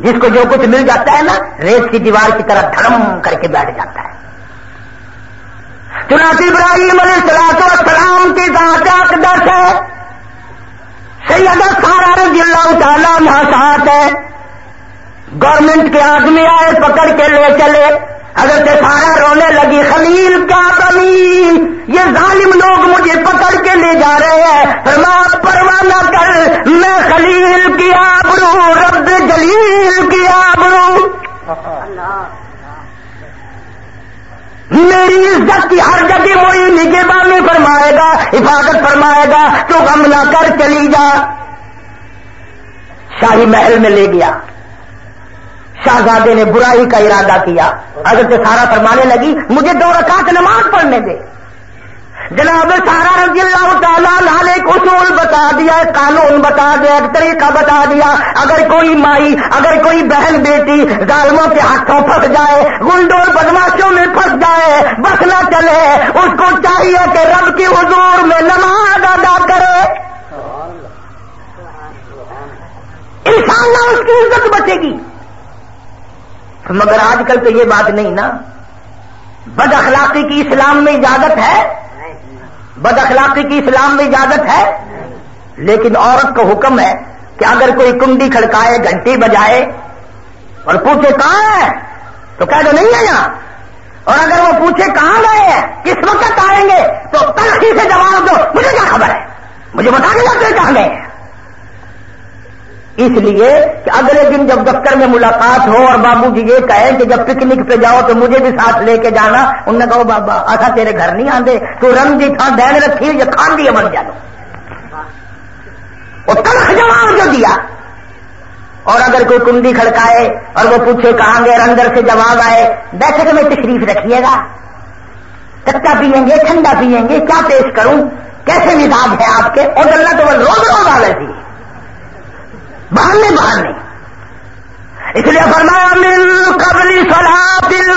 Speaker 3: جس کو جو کچھ مل جاتا ہے نا، ریت کی دیوار کی طرح دھرم کر کے بیٹھ جاتا ہے۔ چنانچہ ابراہیم علیہ السلاط والسلام کی ذات اقدس ہے۔ سید سارا رضی اللہ تعالیٰ ساتھ ہے۔ گورنمنٹ کے آدمی آئے، پکڑ کے لے چلے۔ اگر سارا رونے لگی، خلیل کیا بنی یہ ظالم لوگ مجھے پکڑ کے لے جا رہے ہیں۔ فرما پرواہ نہ کر، میں خلیل کی آبرو، رب جلیل کی آبرو۔ میری عزت کی ہر جگہ وہی نگے فرمائے گا، حفاظت فرمائے گا، تو غم نہ کر چلی جا۔ شاہی محل میں لے گیا۔ شاہزادے نے برائی کا ارادہ کیا۔ اگر تو سارا فرمانے لگی، مجھے دو رکعت نماز پڑھنے دے۔ جناب سارا رضی اللہ تعالیٰ لال ایک اصول بتا دیا، ایک قانون بتا دیا، ایک طریقہ بتا دیا۔ اگر کوئی مائی، اگر کوئی بہن بیٹی ظالموں کے ہاتھوں پھنس جائے گنڈور بدماشوں میں پھنس جائے، بس نہ چلے، اس کو چاہیے کہ رب کی حضور میں نماز ادا کرے۔ انشاءاللہ اس کی عزت بچے گی۔ مگر آج کل تو یہ بات نہیں نا۔ بد اخلاقی کی اسلام میں اجازت ہے؟ بد اخلاقی کی اسلام میں اجازت ہے؟ لیکن عورت کا حکم ہے کہ اگر کوئی کنڈی کھڑکائے، گھنٹی بجائے اور پوچھے کہاں ہے، تو کہہ دو نہیں ہے یہاں۔ اور اگر وہ پوچھے کہاں گئے ہیں، کس وقت آئیں گے، تو تلخی سے جواب دو۔ مجھے کیا خبر ہے؟ مجھے بتا دیا کہاں گئے۔ ہیں اس لیے کہ اگلے دن جب دفتر میں ملاقات ہو اور بابو جی یہ کہیں کہ جب پکنک پہ جاؤ تو مجھے بھی ساتھ لے کے جانا، انہوں نے کہا بابا ایسا تیرے گھر نہیں آتے تو رنگ دی تھا دین رکھی یا کھان دیا بن جانا وہ تلخ جواب جو دیا۔ اور اگر کوئی کنڈی کھڑکائے اور وہ پوچھے کہاں گے اور اندر سے جواب آئے بیٹھک میں تشریف رکھیے گا۔ کچا پیئیں گے، ٹھنڈا پیئیں گے، کیا پیش کروں؟ کیسے مزاج ہے آپ کے؟ اور اللہ تو وہ روز روز آ رہی بہانے بہانے۔ اس لیے فرمایا مل قبلی سلا دل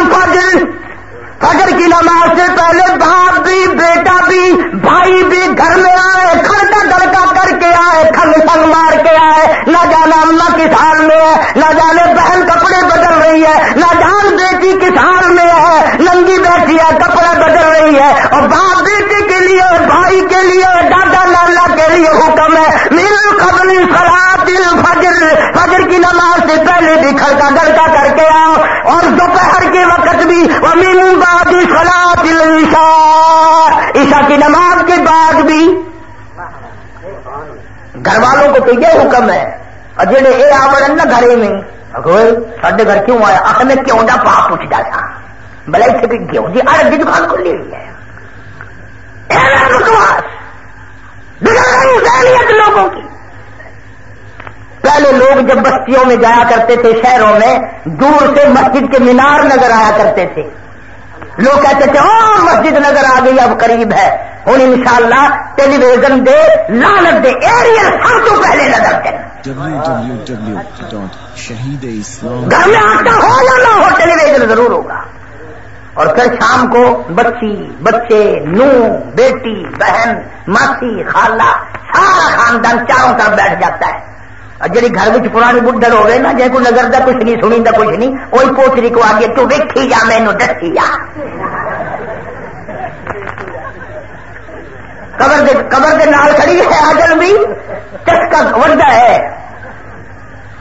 Speaker 3: فجر کی نماز سے پہلے باپ بھی، بیٹا بھی، بھائی بھی گھر میں آئے، کھڑکا گڑکا کر کے آئے، کھنگ سنگ مار کے آئے۔ نہ جانا اللہ کس حال میں ہے، نہ جانے بہن کپڑے بدل رہی ہے، نہ جان بیٹی کس حال میں ہے، ننگی بیٹھی ہے کپڑے بدل رہی ہے۔ اور باپ بیٹی کے لیے، بھائی کے لیے دادا نانا کے لیے حکم ہے مل قبلی سلا دل فجر فجر کی نماز سے پہلے بھی کھڑکا گڑکا کر کے آؤ، اور دوپہر کے وقت بھی امین بادی فلا دل عشا عشا کی نماز کے بعد بھی۔ گھر والوں کو تو یہ حکم ہے، اور جڑے یہ آوڑ نا گھر میں۔ سڈے گھر کیوں آیا؟ آخر میں کیوں جا پاپ پوچھتا تھا؟ بلا اتنے بھی کیوں جی ارب دکان کھلی ہوئی ہے۔ لوگوں کی۔ پہلے لوگ جب بستیوں میں جایا کرتے تھے شہروں میں دور سے مسجد کے مینار نظر آیا کرتے تھے۔ لوگ کہتے تھے او مسجد نظر آ گئی اب قریب ہے۔ ہوں ان شاء اللہ ٹیلی ویژن دے لانت دے ایریا سب تو پہلے نظر دے گھر میں آتا ہو یا نہ ہو ٹیلی ویژن ضرور ہوگا۔ اور پھر شام کو بچی، بچے نو بیٹی، بہن، ماسی، خالہ، سارا خاندان چاروں طرف بیٹھ جاتا ہے۔ اور جی گھر میں پرانی بڈر ہوگی نا جی کوئی نظر دا کچھ نہیں سنی دا کچھ نہیں وہی پوچھری کو آگے تو ویکھی جا مینو دسی جا۔ قبر دے قبر دے نال کھڑی ہے، آجل بھی چسکا وڈا ہے۔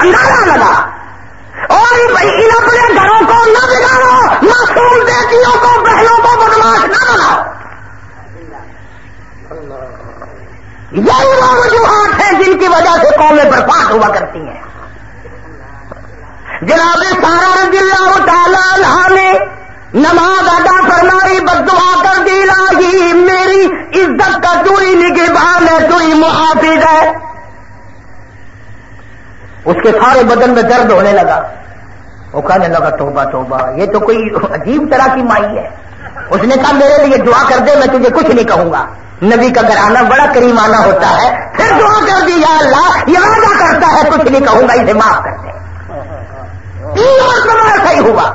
Speaker 3: اندازہ لگا۔ اور ان اپنے گھروں کو نہ بگاڑو، معصوم بیٹیوں کو بہنوں کو بدماش نہ بناؤ یہی وہ وجوہات ہیں جن کی وجہ سے قومیں برباد ہوا کرتی ہیں۔ جناب سارا رضی اللہ تعالی نے نماز ادا فرمائی، بدعا کر دی لاگی میری عزت کا چوری نگہبان ہے چوری محافظ ہے۔ اس کے سارے بدن میں درد ہونے لگا۔ وہ کہنے لگا، توبہ توبہ. یہ تو کوئی عجیب طرح کی مائی ہے. اس نے کہا، میرے لیے دعا کر دے، میں تجھے کچھ نہیں کہوں گا. نبی کا گھرانا بڑا کریمانہ ہوتا ہے. پھر دعا کر دی، یا اللہ یہ وعدہ کرتا ہے، کچھ نہیں کہوں گا، اسے معاف کر دے. تین اور صحیح ہوا.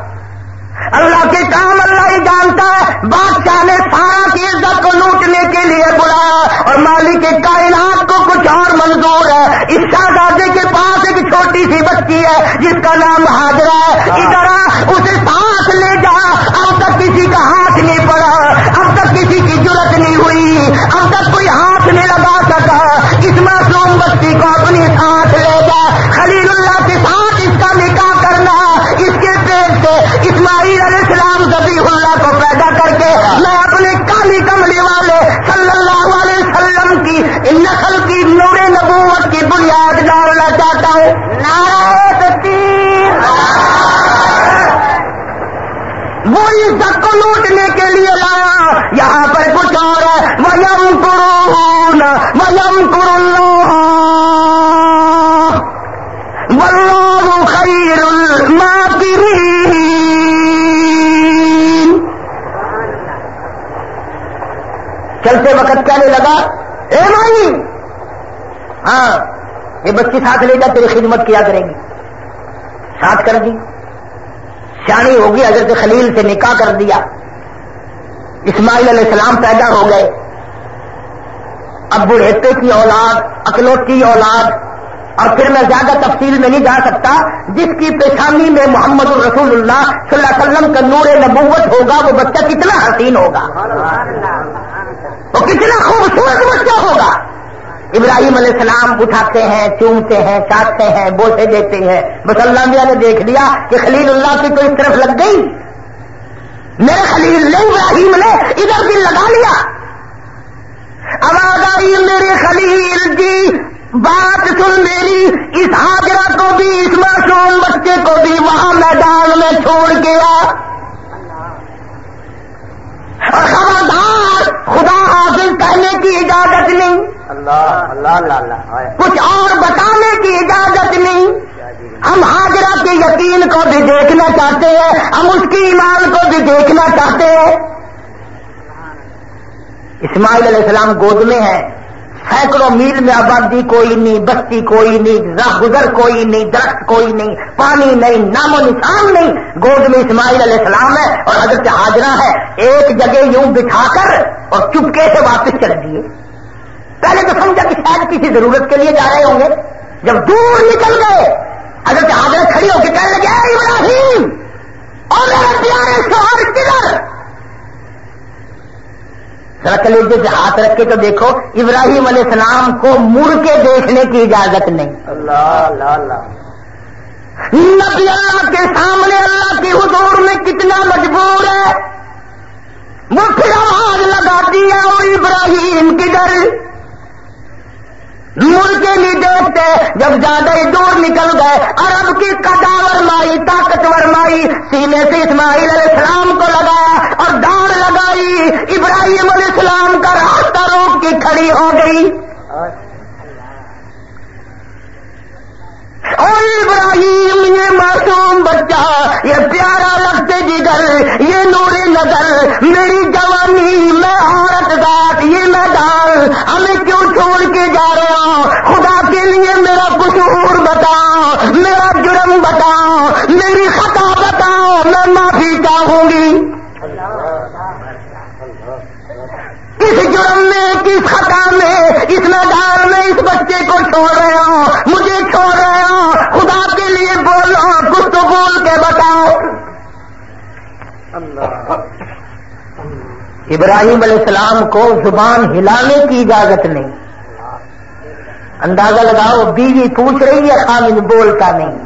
Speaker 3: اللہ کے کام اللہ ہی جانتا ہے. بادشاہ نے سارا کی عزت کو لوٹنے کے لیے بلایا اور مالک کے کائنات کو کچھ اور منظور ہے. اس شہزادے کے پاس چھوٹی سی بچی ہے جس کا نام حاضر ہے۔ ادھر اسے ساتھ لے جا۔ اب تک کسی کا ہاتھ نہیں پڑا۔ اب تک کسی کی ضرورت نہیں ہوئی۔ اب تک کوئی ہاتھ نہیں لگا سکا۔ اس معصوم بچی کو اپنی ساتھ لے جا۔ خلیل اللہ کے ساتھ وہ عزت کو لوٹنے کے لیے لایا۔ یہاں پر کچھ اور ہے۔ ویم کرون ویم کرو واللہ خیر الماکرین چلتے وقت کہنے لگا، اے مائی ہاں یہ بچی ساتھ لے جا، تیری خدمت کیا کریں گی۔ ساتھ کر دی۔ سیانی ہوگی حضرت خلیل سے نکاح کر دیا۔ اسماعیل علیہ السلام پیدا ہو گئے۔ اب بڑھےتے کی اولاد، اکلوتی اولاد۔ اور پھر میں زیادہ تفصیل میں نہیں جا سکتا، جس کی پیشانی میں محمد الرسول اللہ صلی اللہ علیہ وسلم کا نور نبوت ہوگا، وہ بچہ کتنا حسین ہوگا؟ وہ کتنا خوبصورت بچہ ہوگا؟ ابراہیم علیہ السلام اٹھاتے ہیں، چومتے ہیں، چاٹتے ہیں، بوسے دیتے ہیں۔ بس اللہ میاں نے دیکھ لیا کہ خلیل اللہ کی تو اس طرف لگ گئی۔ میرے خلیل نے ابراہیم نے ادھر دل لگا لیا۔ آواز آئی میرے خلیل جی بات سن میری، اس حاجرہ کو بھی، اس معصوم بچے کو بھی وہاں میدان میں چھوڑ گیا۔ اور خبردار خدا حافظ کہنے کی اجازت نہیں۔
Speaker 2: اللہ اللہ
Speaker 3: کچھ اور بتانے کی اجازت نہیں۔ ہم حاجرہ کے یقین کو بھی دیکھنا چاہتے ہیں ہم اس کی ایمان کو بھی دیکھنا چاہتے ہیں۔ اسماعیل علیہ السلام گود میں ہے سینکڑوں میل میں آبادی کوئی نہیں، بستی کوئی نہیں راہ گزر کوئی نہیں، درخت کوئی نہیں، پانی نہیں، نام و نشان نہیں۔ گود میں اسماعیل علیہ السلام ہے اور حضرت حاجرہ ہے۔ ایک جگہ یوں بٹھا کر اور چپکے سے واپس چل دیے۔ پہلے تو سمجھا کہ شاید کسی ضرورت کے لیے جا رہے ہوں گے۔ جب دور نکل گئے، حضرت حاضر کھڑی ہو کے کہنے لگے ابراہیم! اور میرے پیارے شوہر کدھر؟ ذرا کلیجے سے ہاتھ رکھ کے تو دیکھو ابراہیم علیہ السلام کو مڑ کے دیکھنے کی اجازت نہیں۔
Speaker 2: اللہ اللہ اللہ۔
Speaker 3: نبی کے سامنے اللہ کی حضور میں کتنا مجبور ہے۔ وہ پھر آواز لگا دیا اور ابراہیم کدھر مڑ کے نہیں دیکھتے جب زیادہ ہی دور نکل گئے، عرب کی کداور مائی، طاقتور مائی، سینے سے اسماعیل علیہ السلام کو لگایا اور داڑ لگائی، ابراہیم علیہ السلام کا راستہ روک کے کھڑی ہو گئی۔ اور ابراہیم یہ معصوم بچہ، یہ پیارا لگتے جگر یہ نور نظر، میری جوانی میں عورت ذات، یہ میدان، ہمیں کیوں چھوڑ کے جا رہے ہو؟ خدا کے لیے میرا قصور بتاؤ، میرا جرم بتاؤ، میری خطا بتاؤ، میں معافی چاہوں گی۔ کس جرم میں، کس خطا میں، اس میدان میں اس بچے کو چھوڑ رہے ہو؟ مجھے چھوڑ رہے ہو خدا کے لیے بولو کچھ تو بول کے بتاؤ ابراہیم علیہ السلام کو زبان ہلانے کی اجازت نہیں۔ اندازہ لگاؤ، بیوی پوچھ رہی ہے خامد جی، بولتا نہیں۔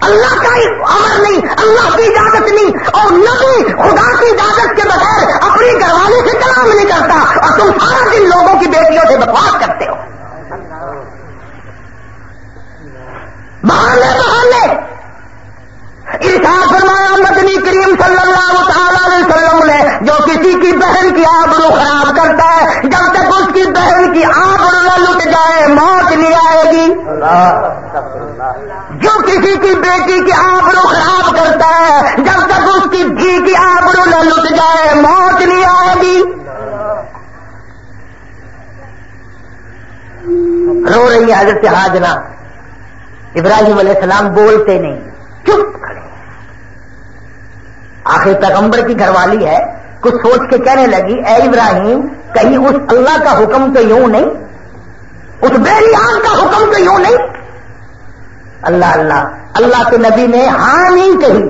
Speaker 3: اللہ کا امر نہیں، اللہ کی اجازت نہیں۔ اور نبی خدا کی اجازت کے بغیر اپنی گھر والے سے کلام نہیں کرتا۔ اور تم سارا دن لوگوں کی بیٹیوں سے بکواس کرتے ہو۔ بہانے بہانے۔ فرمایا، مدنی کریم صلی اللہ تعالی علیہ وسلم نے، جو کسی کی بہن کی آبرو خراب کرتا ہے، جب تک اس کی بہن کی آبرو نہ لٹ جائے، موت نہیں آئے گی۔ جو کسی کی بیٹی کی آبرو خراب کرتا ہے، جب تک اس کی گھی کی آبرو نہ لٹ جائے، موت نہیں آئے گی۔ رو رہی ہے حضرت حاجنا ابراہیم علیہ السلام بولتے نہیں۔ چپ کھڑے۔ آخر پیغمبر کی گھر والی ہے کچھ سوچ کے کہنے لگی اے ابراہیم کہیں اس اللہ کا حکم تو یوں نہیں؟ اس بیری آگ کا حکم تو یوں نہیں؟ اللہ اللہ اللہ کے نبی نے ہاں نہیں کہی۔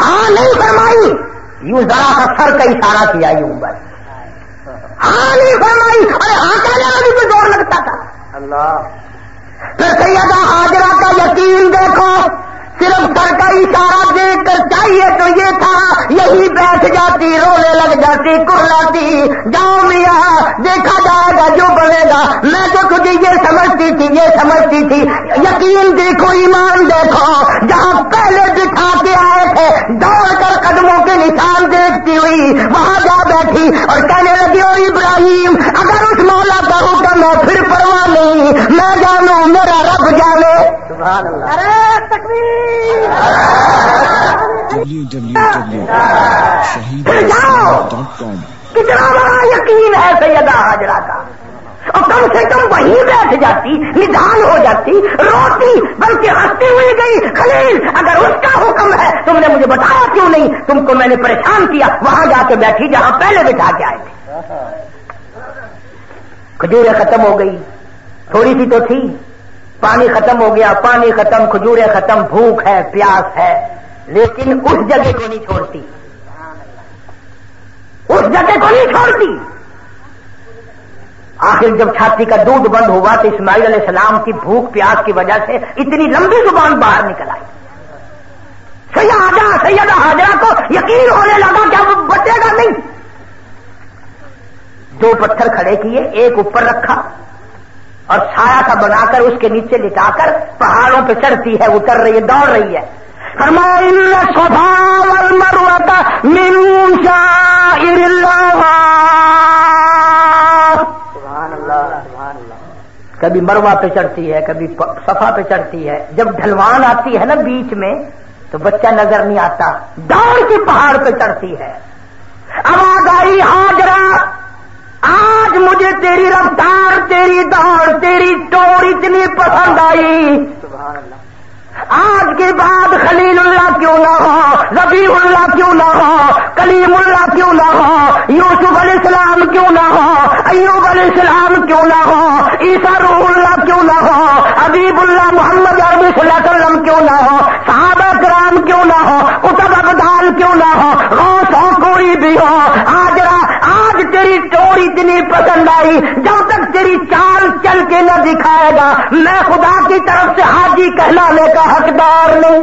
Speaker 3: ہاں نہیں فرمائی۔ یوں ذرا سا سر کا اشارہ کیا یوں بس۔ ہاں نہیں فرمائی۔ ارے ہاں کہنے والی تو زور لگتا تھا۔ اللہ۔ پھر سیدہ حاجرہ کا یقین دیکھو۔ صرف سر کا اشارہ دیکھ کر چاہیے تو یہ تھا، یہی بیٹھ جاتی، رونے لگ جاتی کرلاتی جاؤ میاں، دیکھا جائے گا جو بنے گا۔ میں تو تجھے یہ سمجھتی تھی، یہ سمجھتی تھی، یقین دیکھو، ایمان دیکھو۔ جہاں پہلے دکھا کے آئے تھے، دوڑ کر قدموں کے نشان دیکھتی ہوئی، وہاں جا بیٹھی اور کہنے لگی اور ابراہیم، اگر اس مولا کا حکم ہے، پھر پرواہ نہیں میں جانوں، میرا رب ارے تکبیر۔ کتنا یقین ہے سیدہ حاجرہ کا۔ اور کم سے کم وہیں بیٹھ جاتی ندان ہو جاتی روتی بلکہ ہنستی ہوئی گئی۔ خلیل اگر اس کا حکم ہے تم نے مجھے بتایا کیوں نہیں؟ تم کو میں نے پریشان کیا۔ وہاں جا کے بیٹھی جہاں پہلے بٹھا کے آئے تھے۔ کھجوریں ختم ہو گئی۔ تھوڑی سی تو تھی۔ پانی ختم ہو گیا، پانی ختم، کھجوریں ختم، بھوک ہے، پیاس ہے، لیکن اس جگہ کو نہیں چھوڑتی۔ اس جگہ کو نہیں چھوڑتی۔ آخر جب چھاتی کا دودھ بند ہوا تو اسماعیل علیہ السلام کی بھوک، پیاس کی وجہ سے اتنی لمبی زبان باہر نکل آئی۔ سیادہ سیدہ حاجرہ کو یقین ہونے لگا کہ اب بچے گا نہیں۔ دو پتھر کھڑے کیے، ایک اوپر رکھا۔ اور چھایا کا بنا کر اس کے نیچے لٹا کر پہاڑوں پہ چڑھتی ہے اتر رہی ہے، دوڑ رہی ہے۔ مروتا کبھی مروا پہ چڑھتی ہے، کبھی صفا پہ چڑھتی ہے۔ جب ڈھلوان آتی ہے نا بیچ میں، تو بچہ نظر نہیں آتا۔ دوڑ کی پہاڑ پہ چڑھتی ہے۔ آواز آئی حاجرہ آج مجھے تیری رفتار، تیری دوڑ، تیری ٹور اتنی پسند آئی۔ آج کے بعد خلیل اللہ کیوں نہ ہو ربی اللہ کیوں نہ ہو، کلیم اللہ کیوں نہ ہو، یوسف علیہ السلام کیوں نہ ہو، ایوب علیہ السلام کیوں نہ ہو عیسا روح اللہ کیوں نہ ہو، حبیب اللہ محمد عربی صلی اللہ علیہ وسلم کیوں نہ ہو، صحابہ کرام کیوں نہ ہو اتب ابدال کیوں نہ ہو، غوث ہو کوئی بھی ہو، آج تیری ٹور اتنی پسند آئی، جب تک تیری چال چل کے نہ دکھائے گا، میں خدا کی طرف سے حاجی کہلانے کا حقدار نہیں۔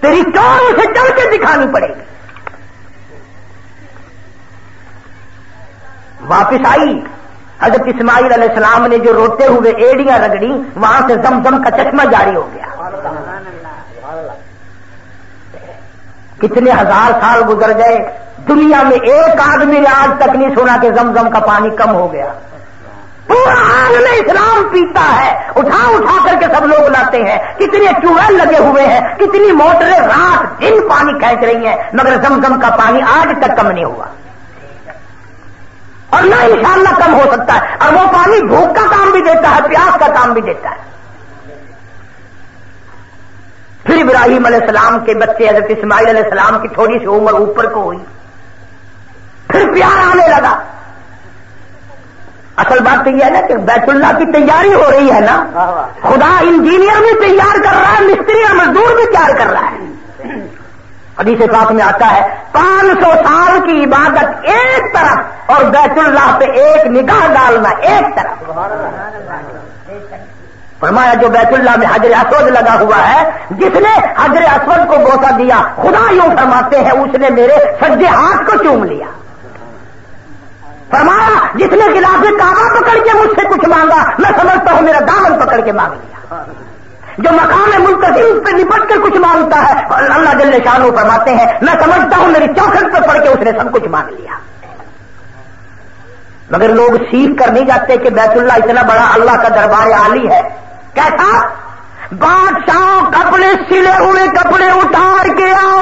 Speaker 3: تیری چور اسے چل کے دکھانی پڑے گی۔ واپس آئی۔ حضرت اسماعیل علیہ السلام نے جو روتے ہوئے ایڑیاں رگڑی وہاں سے زمزم کا چشمہ جاری ہو گیا۔ کتنے ہزار سال گزر گئے، دنیا میں ایک آدمی نے آج تک نہیں سنا کہ زمزم کا پانی کم ہو گیا۔ پورا عالم اسلام پیتا ہے۔ اٹھا اٹھا کر کے سب لوگ لاتے ہیں۔ کتنے ٹویل لگے ہوئے ہیں، کتنی موٹریں رات دن پانی کھینچ رہی ہیں، مگر زمزم کا پانی آج تک کم نہیں ہوا۔ اور نہ انشاءاللہ کم ہو سکتا ہے، اور وہ پانی بھوک کا کام بھی دیتا ہے، پیاس کا کام بھی دیتا ہے۔ پھر ابراہیم علیہ السلام کے بچے حضرت اسماعیل علیہ السلام کی تھوڑی سی عمر اوپر کو ہوئی۔ پھر پیار آنے لگا۔ اصل بات تو یہ ہے نا کہ بیت اللہ کی تیاری ہو رہی ہے نا۔ خدا انجینئر بھی تیار کر رہا ہے، مستری اور مزدور بھی تیار کر رہا ہے۔ حدیث پاک میں آتا ہے، پانچ سو سال کی عبادت ایک طرف اور بیت اللہ پہ ایک نگاہ ڈالنا ایک طرف۔ فرمایا جو بیت اللہ میں حضر اسود لگا ہوا ہے، جس نے حضر اسود کو گوسا دیا، خدا یوں فرماتے ہیں، اس نے میرے سجے ہاتھ کو چوم لیا۔ فرمایا، جس نے خلاف کعبہ پکڑ کے مجھ سے کچھ مانگا، میں سمجھتا ہوں میرا دامن پکڑ کے مانگ لیا۔ جو مقام منتظم پہ نپٹ کے کچھ مانگتا ہے، اللہ جل شانو فرماتے ہیں، میں سمجھتا ہوں میری چوکھٹ پہ پڑھ کے اس نے سب کچھ مانگ لیا۔ مگر لوگ سیکھ کر نہیں جاتے کہ بیت اللہ اتنا بڑا اللہ کا دربار عالی ہے۔ کیسا بادشاہ کپڑے سلے ہوئے کپڑے اتار کے آؤ،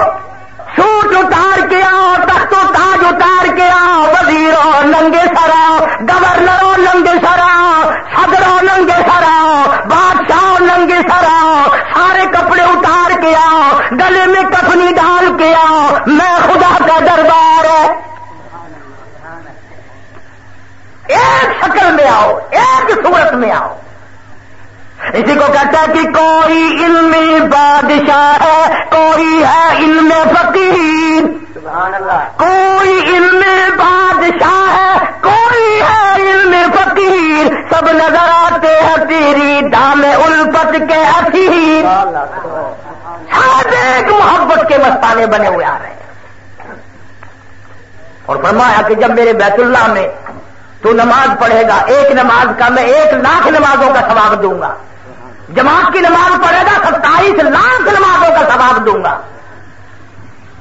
Speaker 3: سوٹ اتار کے آؤ، تخت و تاج اتار کے آؤ وزیروں ننگے سرا گورنروں ننگے سرا صدروں ننگے سرا بادشاہ ننگے سرا سارے کپڑے اتار کے آؤ، گلے میں کفنی ڈال کے آؤ، میں خدا کا دربار ہوں۔ ایک شکل میں آؤ، ایک صورت میں آؤ۔ اسی کو کہتا ہے کہ کوئی علم بادشاہ ہے کوئی ہے علم فقیر۔ کوئی علم بادشاہ ہے کوئی ہے علم فقیر۔ سب نظر آتے ہیں تیری دام الفت کے اثیر سب ایک محبت کے مستانے بنے ہوئے آ رہے ہیں۔ اور فرمایا کہ جب میرے بیت اللہ میں تو نماز پڑھے گا ایک نماز کا میں ایک لاکھ نمازوں کا ثواب دوں گا۔ جماعت کی نماز پڑھے گا ستائیس لاکھ نمازوں کا ثواب دوں گا۔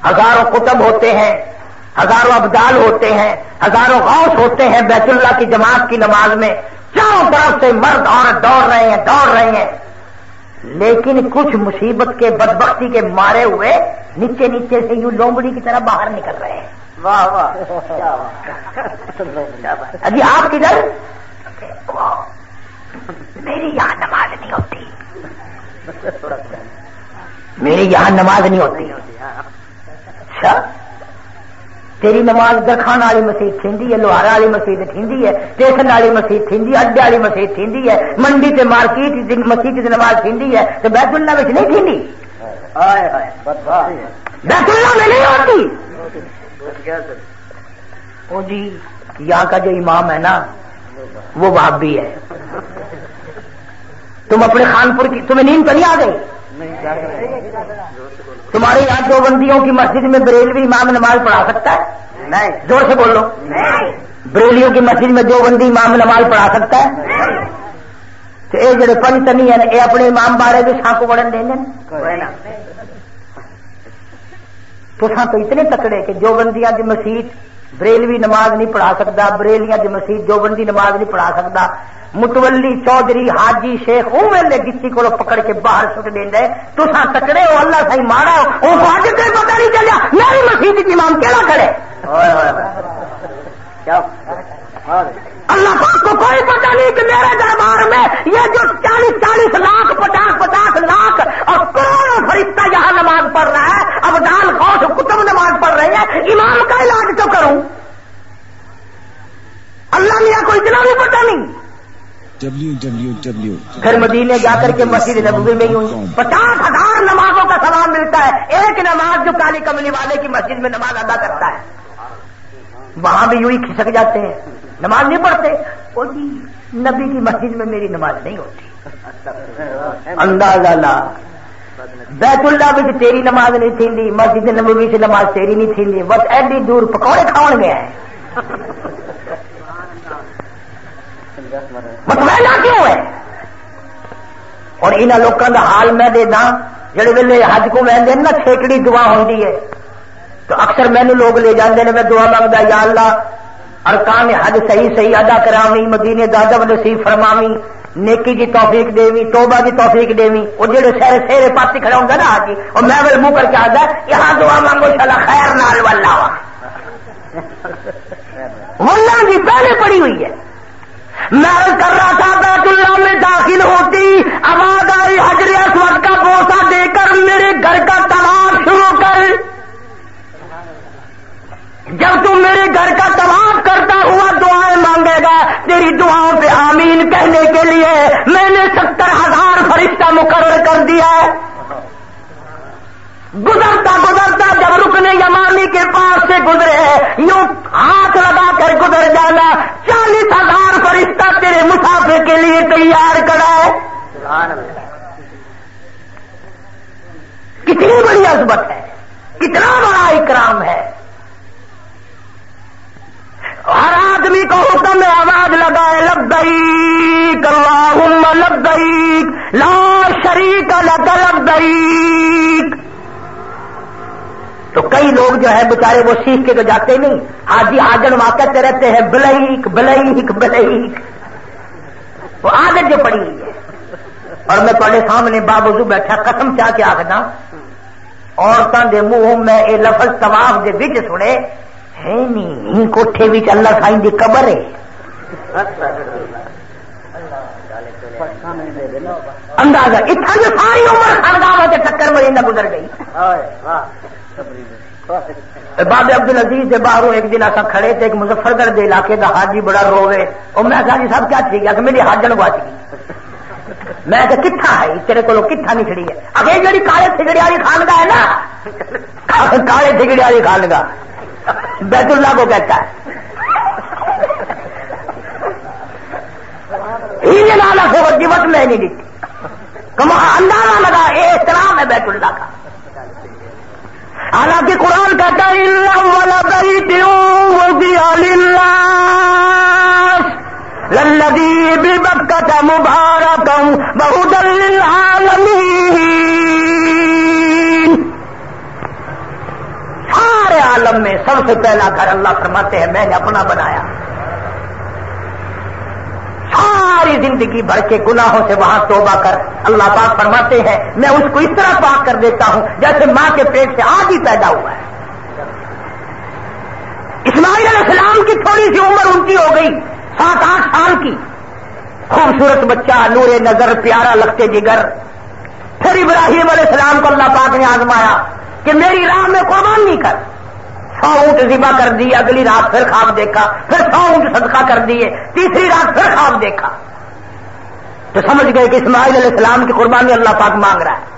Speaker 3: ہزاروں کتب ہوتے ہیں ہزاروں ابدال ہوتے ہیں ہزاروں غوث ہوتے ہیں بیت اللہ کی جماعت کی نماز میں۔ چاروں طرف سے مرد عورت دوڑ رہے ہیں دوڑ رہے ہیں۔ لیکن کچھ مصیبت کے بدبختی کے مارے ہوئے نیچے نیچے سے یوں لومڑی کی طرح باہر نکل رہے ہیں۔ واہ واہ۔ ابھی آپ کدھر؟ میری یہاں نماز نہیں ہوتی۔ میری یہاں نماز نہیں ہوتی۔ اچھا؟ تیری نماز درخان والی مسیح تھیندی ہے لوہارا والی مسیح تھیندی ہے اسٹیشن والی مسیح تھیندی اڈے والی مسیح تھیندی ہے منڈی سے مارکیٹ مسیح کی نماز تھیندی ہے تو بیت اللہ میں نہیں تھیندی؟ بیت اللہ میں نہیں ہوتی۔ او جی یہاں کا جو امام ہے نا وہ بھابی ہے۔ تم اپنے خانپور کی تمہیں نیند تو نہیں آ گئی؟ تمہارے یہاں دو بندیوں کی مسجد میں بریلوی امام نماز پڑھا سکتا ہے؟ نہیں۔ زور سے بولو۔ بریلیوں کی مسجد میں دو بندی امام نماز پڑھا سکتا ہے؟ تو یہ جڑے پنچ نہیں ہے یہ اپنے امام بارے بھی سانکو بڑھن دیں گے تو سا تو اتنے تکڑے کہ جو بندیاں کی مسیح بریلوی نماز نہیں پڑھا سکتا بریلیاں کی مسیح جو بندی نماز نہیں پڑھا سکتا متولی چودھری حاجی شیخ وہ ویلے گچی کو پکڑ کے باہر سٹ دیں تو سا تکڑے ہو اللہ سی مارا ہو وہ اج تک پتا نہیں چلیا۔ میری مسیح کی امام کہڑا کرے اللہ پاک کو کوئی پتہ نہیں کہ میرے دربار میں یہ جو چالیس چالیس لاکھ پچاس پچاس لاکھ اور کروڑوں فرشتہ یہاں نماز پڑھ رہا ہے اب دال خوش کتب نماز پڑھ رہے ہیں امام کا علاج تو کروں؟ اللہ میاں کو اتنا بھی پتہ نہیں۔ گھر مدینے جا کر کے مسجد نبوی میں ہی پچاس ہزار نمازوں کا سلام ملتا ہے۔ ایک نماز جو کالی کملی والے کی مسجد میں نماز ادا کرتا ہے۔ وہاں بھی یوں ہی کھسک جاتے ہیں۔ نماز نہیں پڑھتے۔ نبی کی مسجد میں میری نماز نہیں ہوتی۔ اندازہ لا۔ بیت اللہ بھی تیری نماز نہیں تھی مسجد نبوی سے نماز تیری نہیں تھی بس ایڈی دور پکوڑے کھاؤ گیا ہے متویلا کیوں ہے؟ اور ان لوگوں کا حال میں دے دا جڑے ویلے حج کو میں نا چھیکڑی دعا ہوتی ہے۔ تو اکثر مینو لوگ لے جاندے نے، میں دعا منگتا یا اللہ، ارکان حج صحیح صحیح ادا کراوی مدینے دادا نصیب فرماوی نیکی کی توفیق دیوی توبہ کی توفیق دیوی وہ جڑے سہرے سہرے پاس کھڑا ہوں نا آج اور میں بل منہ کر کے آتا یہاں دعا مانگو شالا خیر نال والا ولہ جی پہلے پڑی ہوئی ہے۔ میں کر رہا تھا بیت اللہ میں داخل ہوتی آواز آئی، حجر اسود کا بوسا دے کر میرے گھر کا تلاش شروع کر۔ جب تم میرے گھر کا تباہ کرتا ہوا دعائیں مانگے گا، تیری دعاؤں پہ آمین کہنے کے لیے میں نے ستر ہزار فرشتہ مقرر کر دیا۔ گزرتا گزرتا جب رکنے یمانی پاس سے گزرے یوں ہاتھ لگا کر گزر جانا، چالیس ہزار فرشتہ تیرے مسافر کے لیے تیار کرا ہے۔ کتنی بڑی عزمت ہے کتنا بڑا اکرام ہے۔ ہر آدمی کو حکم میں آواز لگائے، لبیک اللہم، لبیک، لا شریک لک، لبیک۔ تو کئی لوگ جو ہے بےچارے وہ سیکھ کے تو جاتے نہیں۔ حاجی حاجن وہاں کہتے رہتے ہیں، بلیک بلیک بلیک۔ وہ عادت جو پڑی ہوئی ہے۔ اور میں پڑے سامنے بابو بیٹھا، قسم چاہ کے آخنا عورتوں کے منہ میں یہ لفظ تمام دے بچ سنے، ہے نہیں کوٹھے بھی اللہ سائی دی قبر ہے۔ اندازہ اتنا جو ساری عمر خاندان کے چکر میں گزر گئی۔ بابے عبد العزیز سے باہر ایک دن ایسا کھڑے تھے، ایک مظفر گڑھ کے علاقے کا حاجی بڑا روے اور میں کہا جی صاحب کیا ٹھیک ہے؟ کہ میری حاجن گواچ گئی۔ میں کہ کتھا ہے؟ تیرے کو کتھا نہیں کھڑی ہے۔ اب یہ جڑی کالے تھگڑی والی خانگاہ ہے نا؟ کالے تھگڑی والی خانگاہ۔ بیت اللہ کو کہتا ہے۔ نالا سے جیوت میں نہیں دیتی کما اندازہ لگا یہ احترام ہے بیت اللہ کا۔ حالانکہ قرآن کہتا ہے للذی ببکت مبارکم بہت للعالمین سارے عالم میں سب سے پہلا گھر اللہ فرماتے ہیں، میں نے اپنا بنایا۔ ساری زندگی بھر کے گناہوں سے وہاں توبہ کر۔ اللہ پاک فرماتے ہیں، میں اس کو اس طرح پاک کر دیتا ہوں جیسے ماں کے پیٹ سے آج ہی پیدا ہوا ہے۔ اسماعیل علیہ السلام کی تھوڑی سی عمر ان کی ہو گئی، سات آٹھ سال کی۔ خوبصورت بچہ، نور نظر، پیارا لگتے جگر۔ پھر ابراہیم علیہ السلام کو اللہ پاک نے آزمایا کہ میری راہ میں قربان نہیں کر۔ سو اونٹ ذبح کر دی اگلی رات پھر خواب دیکھا، پھر سو اونٹ صدقہ کر دیے، تیسری رات پھر خواب دیکھا۔ تو سمجھ گئے کہ اسماعیل علیہ السلام کی قربانی اللہ پاک مانگ رہا ہے۔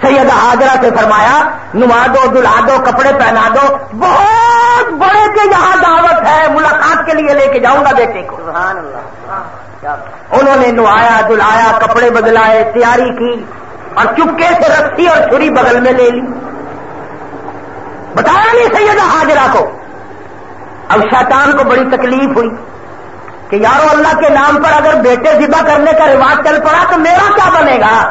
Speaker 3: سید حاضرہ سے فرمایا نما دو دلا دو کپڑے پہنا دو بہت بڑے کے یہاں دعوت ہے، ملاقات کے لیے لے کے جاؤں گا بیٹے کو۔ انہوں نے نوایا، دلایا، کپڑے بدلائے، تیاری کی اور چپکے سے رسی اور چھری بغل میں لے لی۔ بتایا نہیں سید حاجرہ کو۔ اب شیطان کو بڑی تکلیف ہوئی کہ یارو اللہ کے نام پر اگر بیٹے ذبح کرنے کا رواج چل پڑا تو میرا کیا بنے گا؟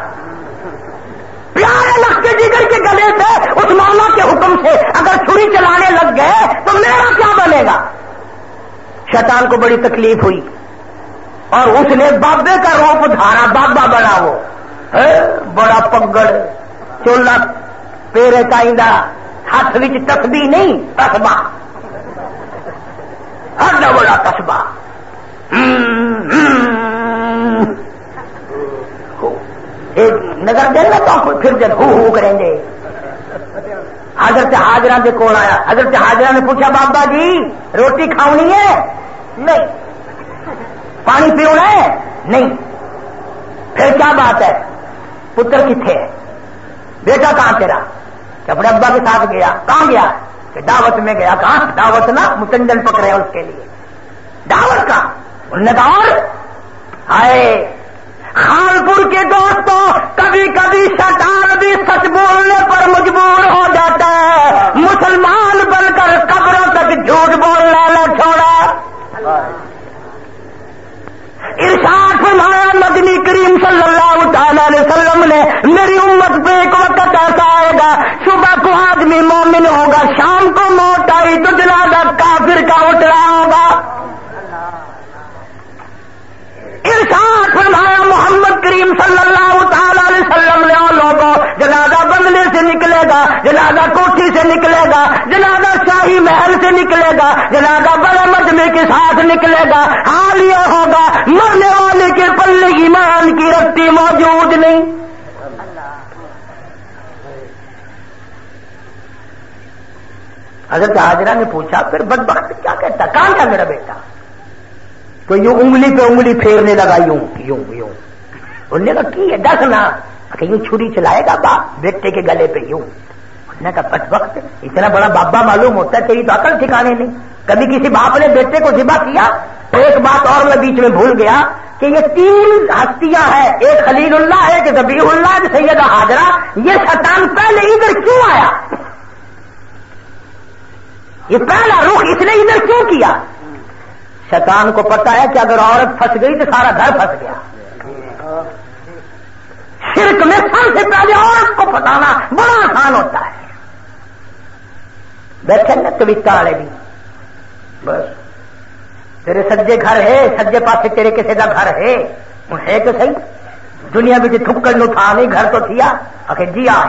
Speaker 3: پیارے لگتے جگر کے گلے سے اس مولا کے حکم سے اگر چھری چلانے لگ گئے تو میرا کیا بنے گا؟ شیطان کو بڑی تکلیف ہوئی اور اس نے بابے کا روپ دھارا بابا بنا وہ۔ ہاں، بڑا پگڑ چولا پیرے چاہیے ہاتھ تسبی نہیں تسبا ہر بڑا تسبا نگر دل تو پھر جب ہو ہو کریں گے حضرت حاضرہ کے کول آیا۔ حضرت حاضرہ نے پوچھا، بابا جی روٹی کھاونی ہے؟ نہیں۔ پانی پیونا ہے؟ نہیں۔ پھر کیا بات ہے؟ پتر کتنے ہے؟ بیٹا کہاں تیرا؟ کہ اپنے ابا کے ساتھ گیا کہاں گیا؟ کہ دعوت میں گیا۔ کہاں؟ دعوت نا متنجن پکڑے اس کے لیے۔ دعوت کا۔ انہوں نے کہا اور؟ آئے خانپور کے دوستوں کبھی کبھی شیطان بھی سچ بولنے پر مجبور ہو جاتا ہے۔ مسلمان بن کر قبروں تک جھوٹ بولنا نہ چھوڑا۔ ارشاد فرمایا مدنی کریم صلی اللہ اللہ علیہ وسلم نے میری امت پہ ایک وقت ایسا آئے گا، صبح کو آدمی مومن ہوگا، شام کو موت آئی تو جنازہ کافر کا اٹھ رہا ہوگا۔ ارشاد فرمایا، محمد کریم صلی اللہ تعالی علیہ وسلم نے لوگوں، جنازہ بنگلے سے نکلے گا، جنازہ کوٹھی سے نکلے گا، جنازہ شاہی محل سے نکلے گا، جنازہ بڑے مجمے کے ساتھ نکلے گا، حال یہ ہوگا، مرنے والے کے پلے ایمان کی رتی موجود نہیں۔ حضرت حاضرہ نے پوچھا، پھر بدبخت کیا کہتا، کہاں کا میرا بیٹا؟ تو یوں انگلی پہ انگلی پھیرنے لگا، یوں یوں یوں۔ انہوں نے کہا، کی ہے؟ دس نا۔ کہ یوں چھری چلائے گا باپ بیٹے کے گلے پہ، یوں۔ انہوں نے کہا بد وقت، اتنا بڑا بابا معلوم ہوتا ہے، تیری تو عقل ٹھکانے نہیں۔ کبھی کسی باپ نے بیٹے کو ذبح کیا تو ایک بات اور میں بیچ میں بھول گیا کہ یہ تین ہستیاں ہیں۔ ایک خلیل اللہ ہے کہ زبی اللہ، ایک سید حاضرہ یہ شیطان پہلے ادھر کیوں آیا؟ یہ پہلا رخ اس نے ادھر کیوں کیا؟ شیطان کو پتا ہے کہ اگر عورت پھنس گئی تو سارا گھر پھنس گیا۔ شرک میں سب سے پہلے عورت کو پھنسانا بڑا آسان ہوتا ہے۔ بیٹھے نا کبتا والے بھی۔ بس۔ تیرے سجے گھر ہے سجے پاسے تیرے کسی کا گھر ہے۔ ہے تو صحیح۔ دنیا میں تھکڑ نو تھا، نہیں گھر تو تھیا۔ آخر جی آ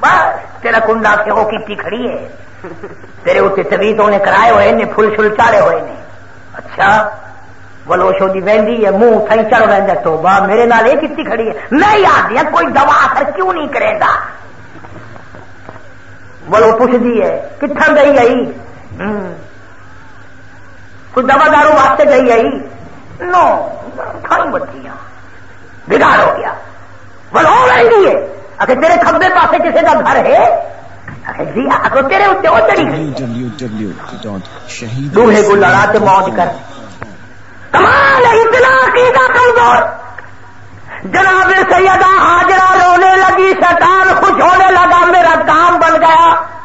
Speaker 3: بس۔ تیرا کنڈا سے وہ کی کھڑی ہے۔ تیرے اتنے تبیت نے کرائے ہوئے نے فل شل چاڑے ہوئے نے۔ اچھا بولو شو دی وہدی ہے، منہ تھئی چڑھ وہدا تو با میرے نال یہ کتنی کھڑی ہے۔ میں یاد دیا ہاں، کوئی دوا اثر کیوں نہیں کرے گا؟ بولو پوچھتی ہے کتنا گئی آئی؟ کوئی دوا دارو واسطے گئی آئی؟ نو کھائی بچیاں بگاڑ ہو گیا۔ بولو وہدی ہے، اگر تیرے کھبے پاسے کسی کا گھر ہے دوہے کو لڑا کے موت کر۔ کمال اتنا عقیدہ کمزور۔ جناب سیدہ حاجرہ رونے لگی شیطان خوش ہونے لگا میرا کام بن گیا۔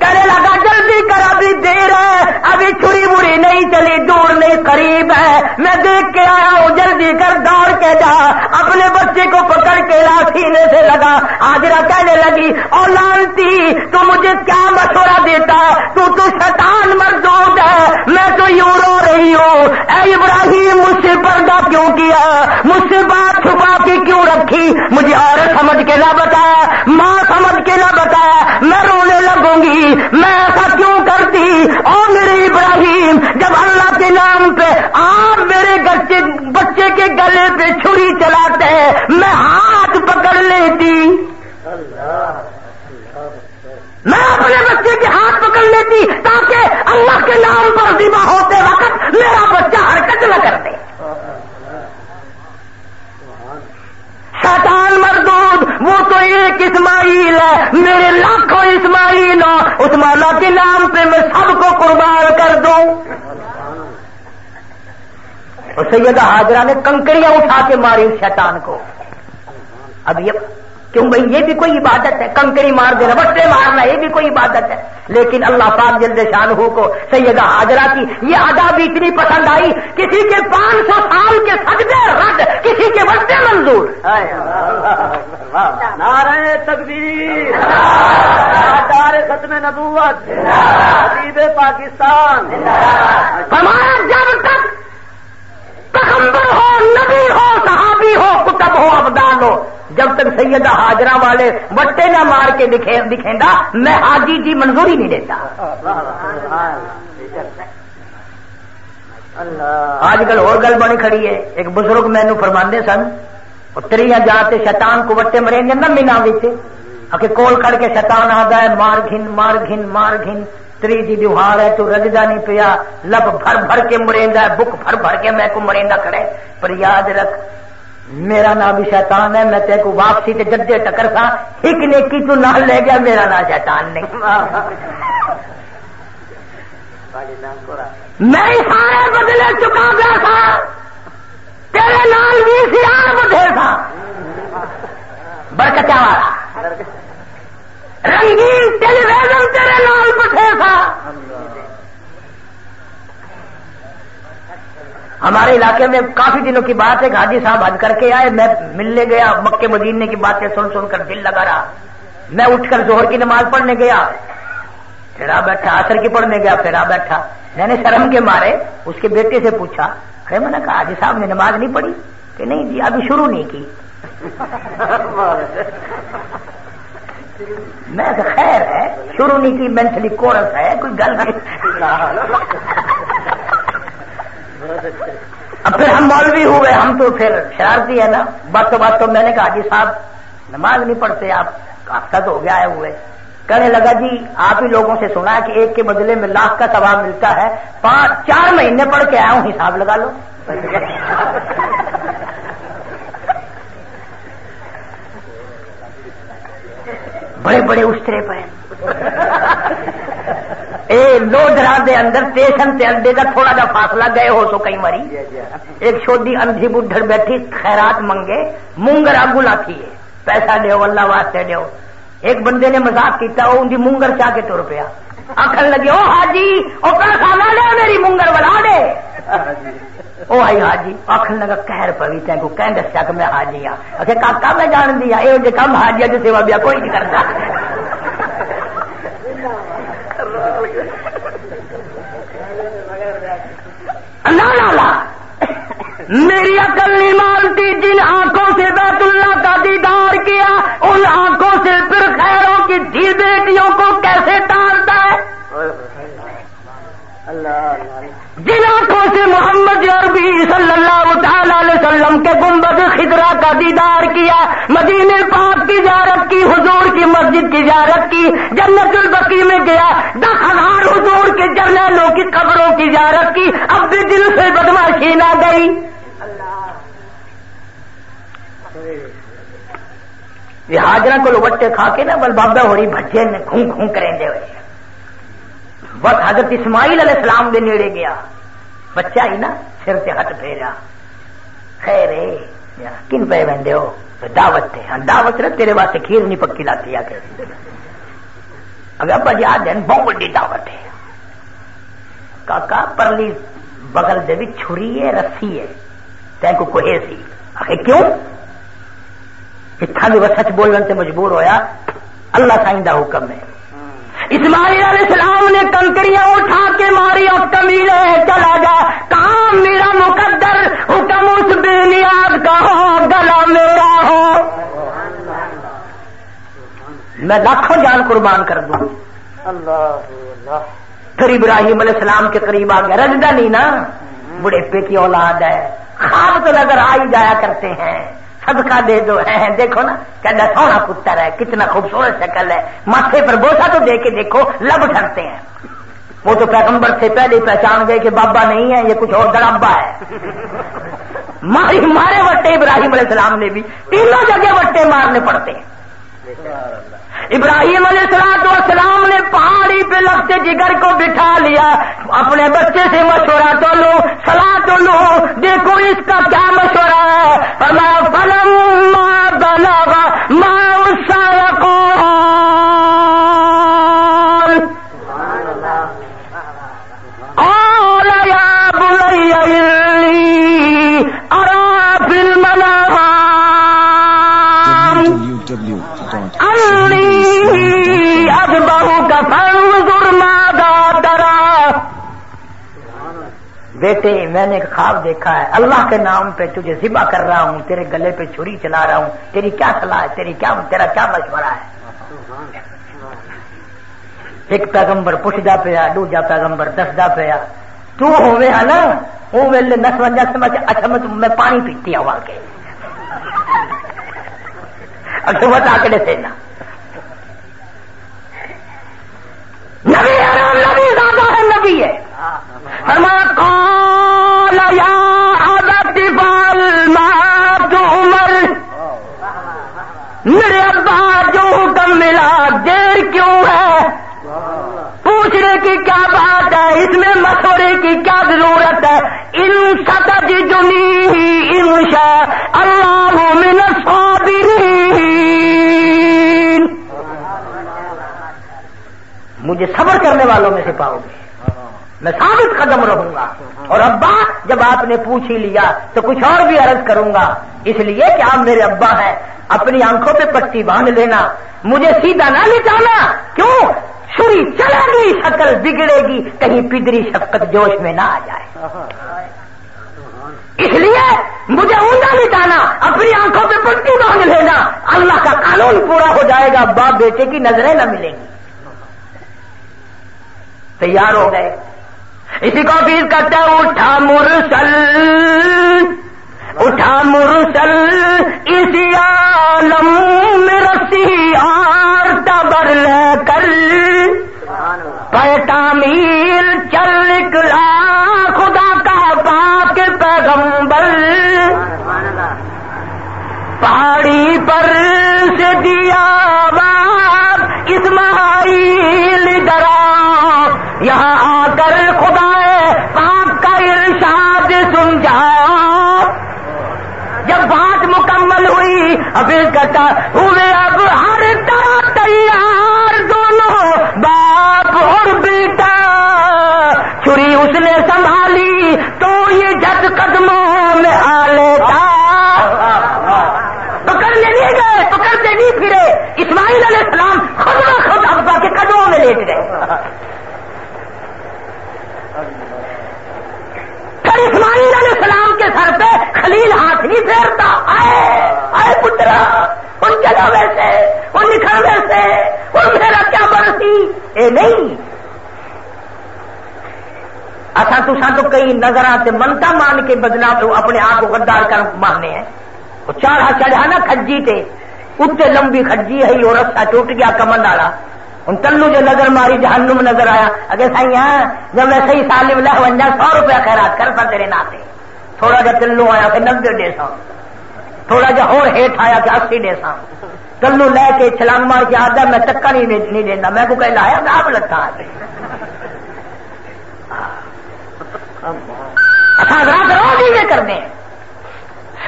Speaker 3: کہنے لگا جلدی کر، ابھی دیر ہے، ابھی چھری بری نہیں چلی، دور نہیں، قریب ہے۔ میں دیکھ کے آیا ہوں، جلدی کر، دوڑ کے جا۔ اپنے بچے کو پکڑ کے لا سینے سے لگا۔ آجرا کہنے لگی اور لانتی، تو مجھے کیا مشورہ دیتا؟ تو تو شیطان مردود ہے میں تو یوں رو رہی ہوں۔ اے ابراہیم، مجھ سے پردہ کیوں کیا؟ مجھ سے بات چھپا کے کیوں رکھی؟ مجھے اور سمجھ کے نہ بتایا، ماں سمجھ کے نہ بتایا۔ گی۔ میں ایسا کیوں کرتی؟ اور میرے ابراہیم، جب اللہ کے نام پہ آپ میرے بچے بچے کے گلے پہ چھری چلاتے ہیں میں ہاتھ پکڑ لیتی۔ میں اپنے بچے کے ہاتھ پکڑ لیتی تاکہ اللہ کے نام پر دیوا ہوتے وقت میرا بچہ حرکت نہ کر دے شیطان مردود وہ تو ایک اسماعیل ہے، میرے لاکھوں اسماعیل ہو عثمانہ کے نام پہ میں سب کو قربان کر دوں۔ اور سیدہ حاضرہ نے کنکڑیاں اٹھا کے ماری اس شیطان کو۔ اب یہ کیوں بھائی یہ بھی کوئی عبادت ہے کنکری مار دینا بٹے مارنا یہ بھی کوئی عبادت ہے۔ لیکن اللہ پاک جلد شاہ کو سیدہ حاضرہ کی یہ ادا بھی اتنی پسند آئی کسی کے پانچ سو سال کے سجدے رد کسی کے بچے منظور۔
Speaker 2: نارے تقدیر ختم نبوت حبیب پاکستان۔
Speaker 3: ہمارا جب تک پیغمبر ہو نبی ہو صحابی ہو کتب ہو ابدان ہو جب تک سیدہ حاجرہ والے بٹے نہ مار کے دکھیں گا میں حاجی جی منظوری نہیں دیتا۔ آج کل اور گل بنی کھڑی ہے۔ ایک بزرگ مینو فرماندے سن تری جاتے شیطان کو وٹے مریں گے نہ مینا آ کول کر کے شیطان آتا ہے، مار گھن مار گھن مار گھن۔ تری دی دیوار ہے، تو رجدا نہیں پیا۔ لب بھر بھر کے مریندا ہے، بک بھر بھر کے میں کو مریندا کھڑے پر یاد رکھ میرا نام بھی شیطان ہے، میں تیرے کو واپسی کے جدے ٹکر تھا، ایک نیکی تو نہ لے گیا، میرا نام شیطان نہیں۔ میں سارے بدلے چکا گیا تھا۔ تیرے نال بھی سیار بدھے تھا۔ برکتہ والا۔ رنگین ٹیلی ویژن تیرے نال بٹھے تھا۔ ہمارے علاقے میں کافی دنوں کی بات ہے حاجی صاحب حج کر کے آئے، میں ملنے گیا مکے مدینے کی باتیں سن سن کر دل لگا رہا۔ میں اٹھ کر زہر کی نماز پڑھنے گیا۔ پھر آ بیٹھا اثر کی پڑھنے گیا، پھر آ بیٹھا۔ میں نے شرم کے مارے، اس کے بیٹے سے پوچھا۔ ارے، میں نے کہا، حاجی صاحب نے نماز نہیں پڑھی؟ کہ نہیں جی ابھی شروع نہیں کی۔ میں خیر ہے، شروع نہیں کی مینٹلی کورس ہے، کوئی گل نہیں۔ اب پھر ہم مولوی ہوئے، ہم تو پھر شرارتی ہے نا۔ بات تو بات تو میں نے کہا جی صاحب، نماز نہیں پڑھتے آپ ہفتہ تو ہو گیا ہے ہوئے۔ کہنے لگا جی آپ ہی لوگوں سے سنا ہے کہ ایک کے بدلے میں لاکھ کا ثواب ملتا ہے۔ پانچ، چار مہینے پڑھ کے آیا ہوں، حساب لگا لو۔ بڑے بڑے استرے پہ اے لو درا دے اندر اسٹیشن سے اڈے کا تھوڑا جا فاصلہ گئے ہو سو کئی مری ایک شودی اندھی بڈھڑ بیٹھی خیرات منگے مونگر آگو لاتی ہے۔ پیسہ دیو اللہ واسطے دیو ایک بندے نے مزاق کیتا وہ ان کی مونگر چاہ کے تر پیا۔ آخر لگے او حاجی وہ پیسہ نہ لے میری مونگر بلا دے۔ او آئی حاجی آخر لگا کہر پوی تین کو دسیا کہ میں حاجی ہاں۔ اچھا کاکا میں جان دیا یہ کم حاجی جو سیوا بیا کوئی نہیں کرتا۔ میری عقل نہیں مانتی جن آنکھوں سے بیت اللہ کا دیدار کیا، ان آنکھوں سے پھر خیروں کی دھی بیٹیوں کو کیسے ٹالتا ہے؟ جن آنکھوں سے محمد عربی صلی اللہ تعالی علیہ وسلم کے گنبد خدرا کا دیدار کیا مدین پاک کی زیارت کی، حضور کی مسجد کی زیارت کی، جنت البقی میں گیا، دس ہزار حضور کے جرنیلوں کی قبروں کی زیارت کی، اب بھی دل سے بدماشی نہ گئی۔ یہ حاجرہ کو لوٹے کھا کے نا، بل بابا ہوئی بچے نے خون خون کریں دے ہوئے وقت حضرت اسماعیل علیہ السلام دے نیڑے گیا۔ بچہ ہی نا، سر سے ہٹ پھیرا۔ خیر کن پہ بہن ہو؟ دعوت تھے ہاں دعوت رہے تیرے واسطے کھیر نہیں پکی لاتی، آ کر اگر ابا جی آج بہت بڑی دعوت ہے۔ کاکا، پرلی بغل دے بھی چھری ہے، رسی ہے۔ تین کو کوئی سی۔ آخر کیوں؟ اتنا بھی وہ سچ بولنے سے مجبور ہویا، اللہ سائن کا حکم ہے۔ اسماعیل علیہ السلام نے کنکریاں اٹھا کے ماری اور کمیلے چلا جا کام میرا مقدر، حکم اس بے نیاد کا ہو، گلا میرا ہو۔ میں لاکھوں جان قربان کر دوں۔ پھر ابراہیم علیہ السلام کے قریب آ گیا۔ رجدہ نہیں نا بڑے پے کی اولاد ہے۔ خواب تو نظر آ ہی جایا کرتے ہیں۔ صدقہ دے دو۔ ہے دیکھو نا کہ سونا پتر ہے، کتنا خوبصورت شکل ہے۔ ماتھے پر بوسا تو دے کے دیکھو، لب ڈرتے ہیں۔ وہ تو پیغمبر سے پہلے پہچان گئے کہ بابا نہیں ہے، یہ کچھ اور دڑابا ہے۔ ماری، مارے وٹے ابراہیم علیہ السلام نے بھی، تینوں جگہ وٹے مارنے پڑتے ہیں۔ ابراہیم علیہ السلام تو اسلام نے پہاڑی پہ لگتے جگر کو بٹھا لیا۔ اپنے بچے سے مشورہ تو لو سلاح تو لو۔ دیکھو اس کا کیا مشورہ ہے۔ میں ماں بنا ماں اس کو بیٹے، میں نے ایک خواب دیکھا ہے۔ اللہ کے نام پہ تجھے ذبح کر رہا ہوں، تیرے گلے پہ چھری چلا رہا ہوں۔ تیری کیا صلاح ہے؟ تیری کیا تیرا کیا مشورہ ہے؟ ایک پیغمبر پوچھتا پیا، دوجا پیغمبر دستا پیا، تو ہوئے ہے نا؟ وہ ویلے نس ونجا سمجھ اچھا میں میں پانی پیتی ہوں کے اچھا بتا کے دینا نبی نبی زیادہ ہے، نبی ہے۔ میرے ابا جو حکم ملا، دیر کیوں ہے؟ پوچھنے کی کیا بات ہے؟ اس میں مشورے کی کیا ضرورت ہے؟ ان سطح جنی انشا اللہ من مجھے صبر کرنے والوں میں سے پاؤ گے۔ میں ثابت قدم رہوں گا۔ اور ابا، جب آپ نے پوچھ ہی لیا، تو کچھ اور بھی عرض کروں گا۔ اس لیے کہ آپ میرے ابا ہیں، اپنی آنکھوں پہ پٹی باندھ لینا۔ مجھے سیدھا نہ لٹانا کیوں؟ چھری چلے گی، شکل بگڑے گی، کہیں پدری شفقت جوش میں نہ آ جائے۔ اس لیے مجھے اوندا لٹانا اپنی آنکھوں پہ پٹی باندھ لینا۔ اللہ کا قانون پورا ہو جائے گا باپ بیٹے کی نظریں نہ ملیں گی۔ تیار ہو گئے۔ اسی کو فیس کرتا اٹھا مرسل اٹھا مرسل، اسی عالم میں رسی اور تبر لے کر۔ پیٹامیر چل نکلا، خدا کا پاک پیغمبر۔ پہاڑی پر سے دیا ہوئی کہتا ہوئے اب ہر طرح تیار دونوں، باپ اور بیٹا۔ چھری اس نے سنبھالی تو یہ جد قدموں میں آ لیتا۔ پکڑنے نہیں گئے پکڑتے نہیں پھرے۔ اسماعیل علیہ السلام خود خود ابا کے قدموں میں لیٹ گئے پھر اسماعیل علیہ السلام کے سر پہ خلیل ہاتھ نہیں پھیرتا۔ آئے آئے پترا، ان جگہ ویسے ان نکھر ویسے ان میرا کیا برسی؟ اے نہیں۔ اچھا تسا تو کئی نظر آتے منتا مان کے بدلا تو اپنے آپ کو غدار کر ماننے ہیں۔ وہ چار چڑھا نا کھجی تے اتنے لمبی کھجی ہے اور رستہ ٹوٹ گیا کمن والا۔ ہوں تلو جو نظر ماری، جہنم نظر آیا۔ اگے سائی ہاں جب میں صحیح سالم لہ ونجا سو روپیہ خیرات کر پا تیرے ناتے تھوڑا جا تلو آیا کہ نبے ڈے سا تھوڑا جا ہور ہیٹ آیا کہ اسی ڈے سا تلو لے کے چھلانگ مار کے آدھا میں چکا نہیں نہیں دینا میں کو کہ لایا آپ لگتا اچھا رات روز ہی کرنے۔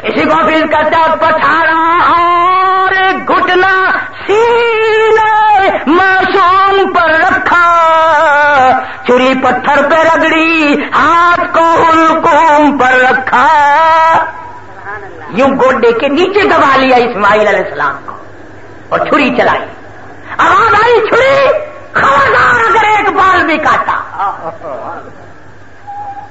Speaker 3: اسی کو پھر کرتا پچھاڑا اور گھٹنا سینے معصوم پر رکھا۔ چری پتھر پہ رگڑی، ہاتھ کو حلقوم پر رکھا۔ یوں گوڈے کے نیچے دبا لیا اسماعیل علیہ السلام کو اور چھری چلائی۔ آواز آئی، چھری! خبردار اگر ایک بال بھی کاٹا۔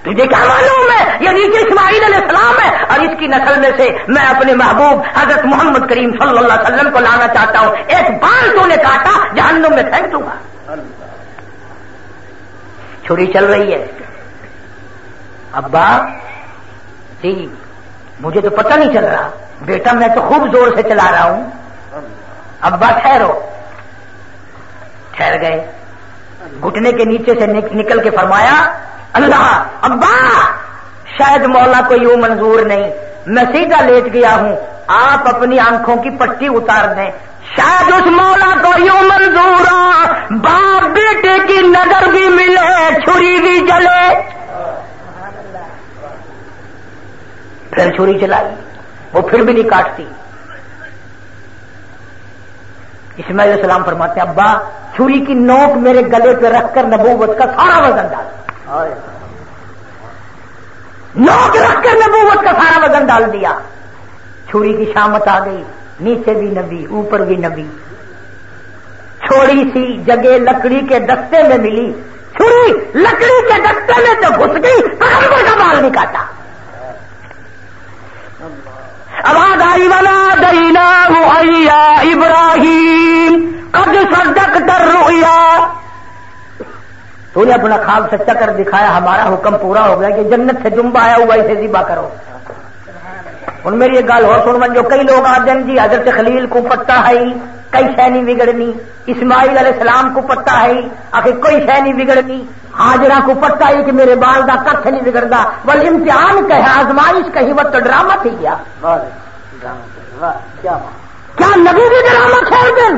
Speaker 3: تجھے کیا معلوم ہے؟ یہ نیچے اسماعیل علیہ السلام ہے۔ اور اس کی نسل میں سے میں اپنے محبوب حضرت محمد کریم صلی اللہ علیہ وسلم کو لانا چاہتا ہوں۔ ایک بال تو نے کاٹا، جہنم میں پھینک دوں گا۔ چھری چل رہی ہے۔ ابا جی مجھے تو پتہ نہیں چل رہا۔ بیٹا، میں تو خوب زور سے چلا رہا ہوں۔ ابا، ٹھہرو۔ ٹھہر گئے۔ گھٹنے کے نیچے سے نکل کے فرمایا، اللہ، ابا، شاید مولا کو یوں منظور نہیں۔ میں سیدھا لیٹ گیا ہوں۔ آپ اپنی آنکھوں کی پٹی اتار دیں۔ شاید اس مولا کو یوں منظور ہو۔ باپ بیٹے کی نظر بھی ملے چھری بھی جلے۔ پھر چھری چلائی وہ پھر بھی نہیں کاٹتی۔ اسماعیل السلام فرماتے ہیں ابا چھری کی نوک میرے گلے پہ رکھ کر نبوت کا سارا وزن ڈال۔ نوک رکھ کر نبوت کا سارا وزن ڈال دیا۔ چھری کی شامت آ گئی نیچے بھی نبی اوپر بھی نبی۔ چھوڑی سی جگہ لکڑی کے دستے میں ملی۔ چھری لکڑی کے دستے میں تو گھس گئی پر کا مال نہیں کاٹا آواز آئی والا دینا ابراہیم قد صدق تر رویا تو نے اپنا خواب سچا کر دکھایا، ہمارا حکم پورا ہو گیا کہ جنت سے جمبا آیا ہوا اسے ذبا کرو۔ ان میری ایک گال اور سن، جو کئی لوگ آتے ہیں جی حضرت خلیل کو پتا ہے کئی شہنی بگڑنی؟ اسماعیل علیہ السلام کو پتا ہے، آخر کوئی شہنی بگڑنی؟ حاجرہ کو پتا ہے کہ میرے بال کا کچھ نہیں بگڑتا۔ بل امتحان کہ آزمائش کہیں وہ تو ڈرامہ تھی گیا۔ کیا نبی بھی ڈرامہ چھوڑ دیں؟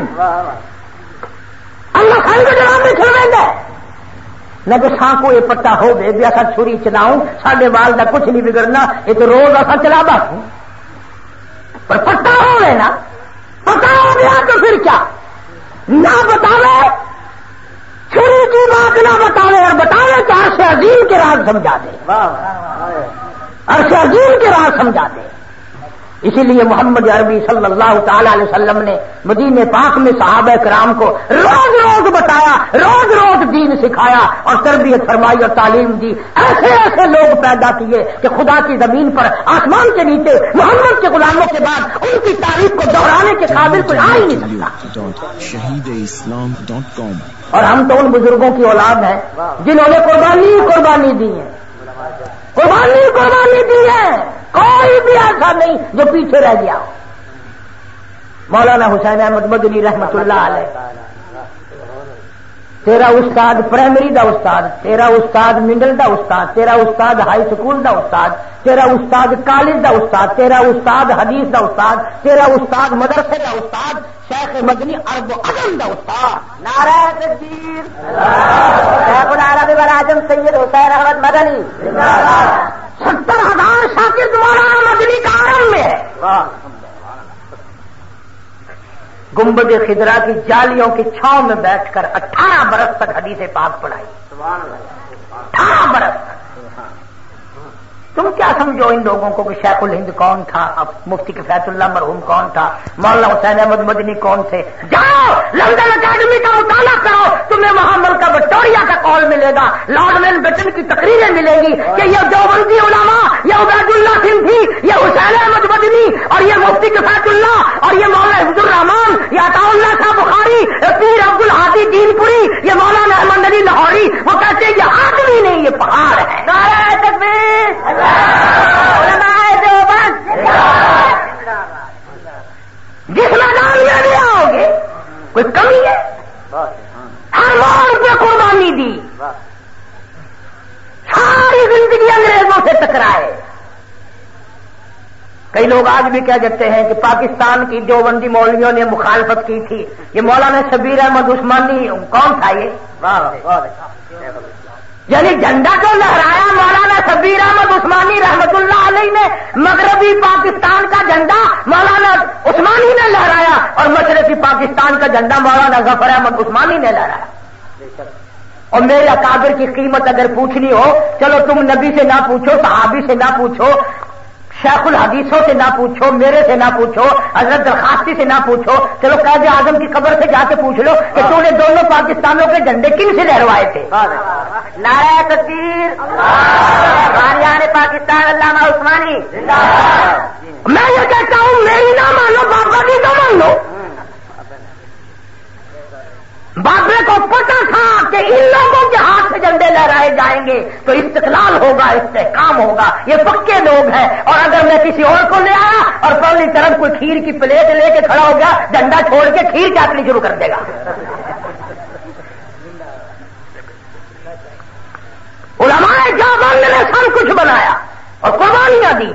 Speaker 3: اللہ خان کے ڈرامے چھوڑیں گے۔ نہ تو سا کو یہ پتا ہو گئے بھی اصا چھری چلاؤں سڈے بال کا کچھ نہیں بگڑنا، یہ تو روز اصا چلا بس پر پتا ہو گئے نا۔ پتا ہو گیا تو پھر کیا؟ نہ بتاوے چھری کی بات نہ بتاوے اور بتاوے تو عرش عظیم کے راز سمجھا دے۔ عرش عظیم کے راز سمجھا دے۔ اسی لیے محمد عربی صلی اللہ تعالی علیہ وسلم نے مدین پاک میں صحابہ کرام کو روز روز بتایا روز روز دین سکھایا اور تربیت فرمائی اور تعلیم دی۔ ایسے ایسے لوگ پیدا کیے کہ خدا کی زمین پر آسمان کے نیچے محمد کے غلاموں کے بعد ان کی تاریخ کو دہرانے کے قابل کوئی آ ہی نہیں۔ سکتا شہید اسلام ڈاٹ کام۔ اور ہم تو ان بزرگوں کی اولاد ہیں جنہوں نے قربانی قربانی دی ہے۔ قربانی قربانی دی ہے۔ کوئی بھی ایسا نہیں جو پیچھے رہ گیا مولانا حسین احمد مدنی رحمت اللہ علیہ۔ تیرا استاد پرائمری دا استاد، تیرا استاد مڈل دا استاد، تیرا استاد ہائی سکول دا استاد، تیرا استاد کالج دا استاد، تیرا استاد حدیث دا استاد، تیرا استاد مدرسے دا استاد، شیخ مدنی ارب عدم دا استاد۔ نارا تقدیر شیخ العربی براجم سید حسین احمد مدنی۔ گمبد خدرا کی جالیوں کی چھاؤں میں بیٹھ کر اٹھارہ برس تک حدیث پاک پڑھائی. اٹھارہ برس. تم کیا سمجھو ان لوگوں کو کہ شیخ الہند کون تھا؟ اب مفتی کفیت اللہ مرحوم کون تھا؟ مولانا حسین احمد مدنی کون تھے؟ جاؤ! لندن اکیڈمی کا مطالعہ کرو تمہیں وہاں ملکہ وکٹوریا کا کال ملے گا۔ لارڈ مین بٹن کی تقریریں ملیں گی کہ یہ دیوبندی علماء، یہ عبید اللہ سنگھ تھی یہ حسین احمد مدنی اور یہ مفتی کفیت اللہ اور یہ مولانا حفظ الرحمان یہ عطا اللہ صاحب بخاری پیر عبد الحادی دین پوری یہ مولانا احمد علی لاہوری۔ وہ کہتے ہیں یہ آدمی نہیں، یہ پہاڑ ہے۔ جس میدان میں بھی آؤ گے کوئی کمی ہے ہر موڑ پہ قربانی دی ساری زندگی انگریزوں سے ٹکرائے کئی لوگ آج بھی کہہ دیتے ہیں کہ پاکستان کی جو بندی مولویوں نے مخالفت کی تھی۔ یہ مولانا شبیر احمد عثمانی، کون تھا یہ؟ یعنی جھنڈا کو لہرایا مولانا شبیر احمد عثمانی رحمت اللہ علیہ نے، مغربی پاکستان کا جھنڈا مولانا عثمانی نے لہرایا اور مشرقی پاکستان کا جھنڈا مولانا ظفر احمد عثمانی نے لہرایا۔ اور میرے اکابر کی قیمت اگر پوچھنی ہو، چلو تم نبی سے نہ پوچھو، صحابی سے نہ پوچھو شیخ الحدیثوں سے نہ پوچھو میرے سے نہ پوچھو حضرت درخواستی سے نہ پوچھو۔ چلو قید اعظم کی قبر سے جا کے پوچھ لو کہ تو نے دونوں پاکستانوں کے جھنڈے کن سے لہروائے تھے؟ نارا تقدیر پاکستان علامہ عثمانی۔ میں یہ کہتا ہوں میری نہ مانو بابا کی تو مان لو بابے کو پتا تھا کہ ان لوگوں کے ہاتھ سے جھنڈے لہرائے جائیں گے تو استقلال ہوگا، استحکام ہوگا۔ یہ پکے لوگ ہیں۔ اور اگر میں کسی اور کو لے آیا اور پہلی طرف کوئی کھیر کی پلیٹ لے کے کھڑا ہو گیا، جھنڈا چھوڑ کے کھیر چاٹنی شروع کر دے گا۔ علماء کیا بند نے سب کچھ بنایا اور قربانیاں دی۔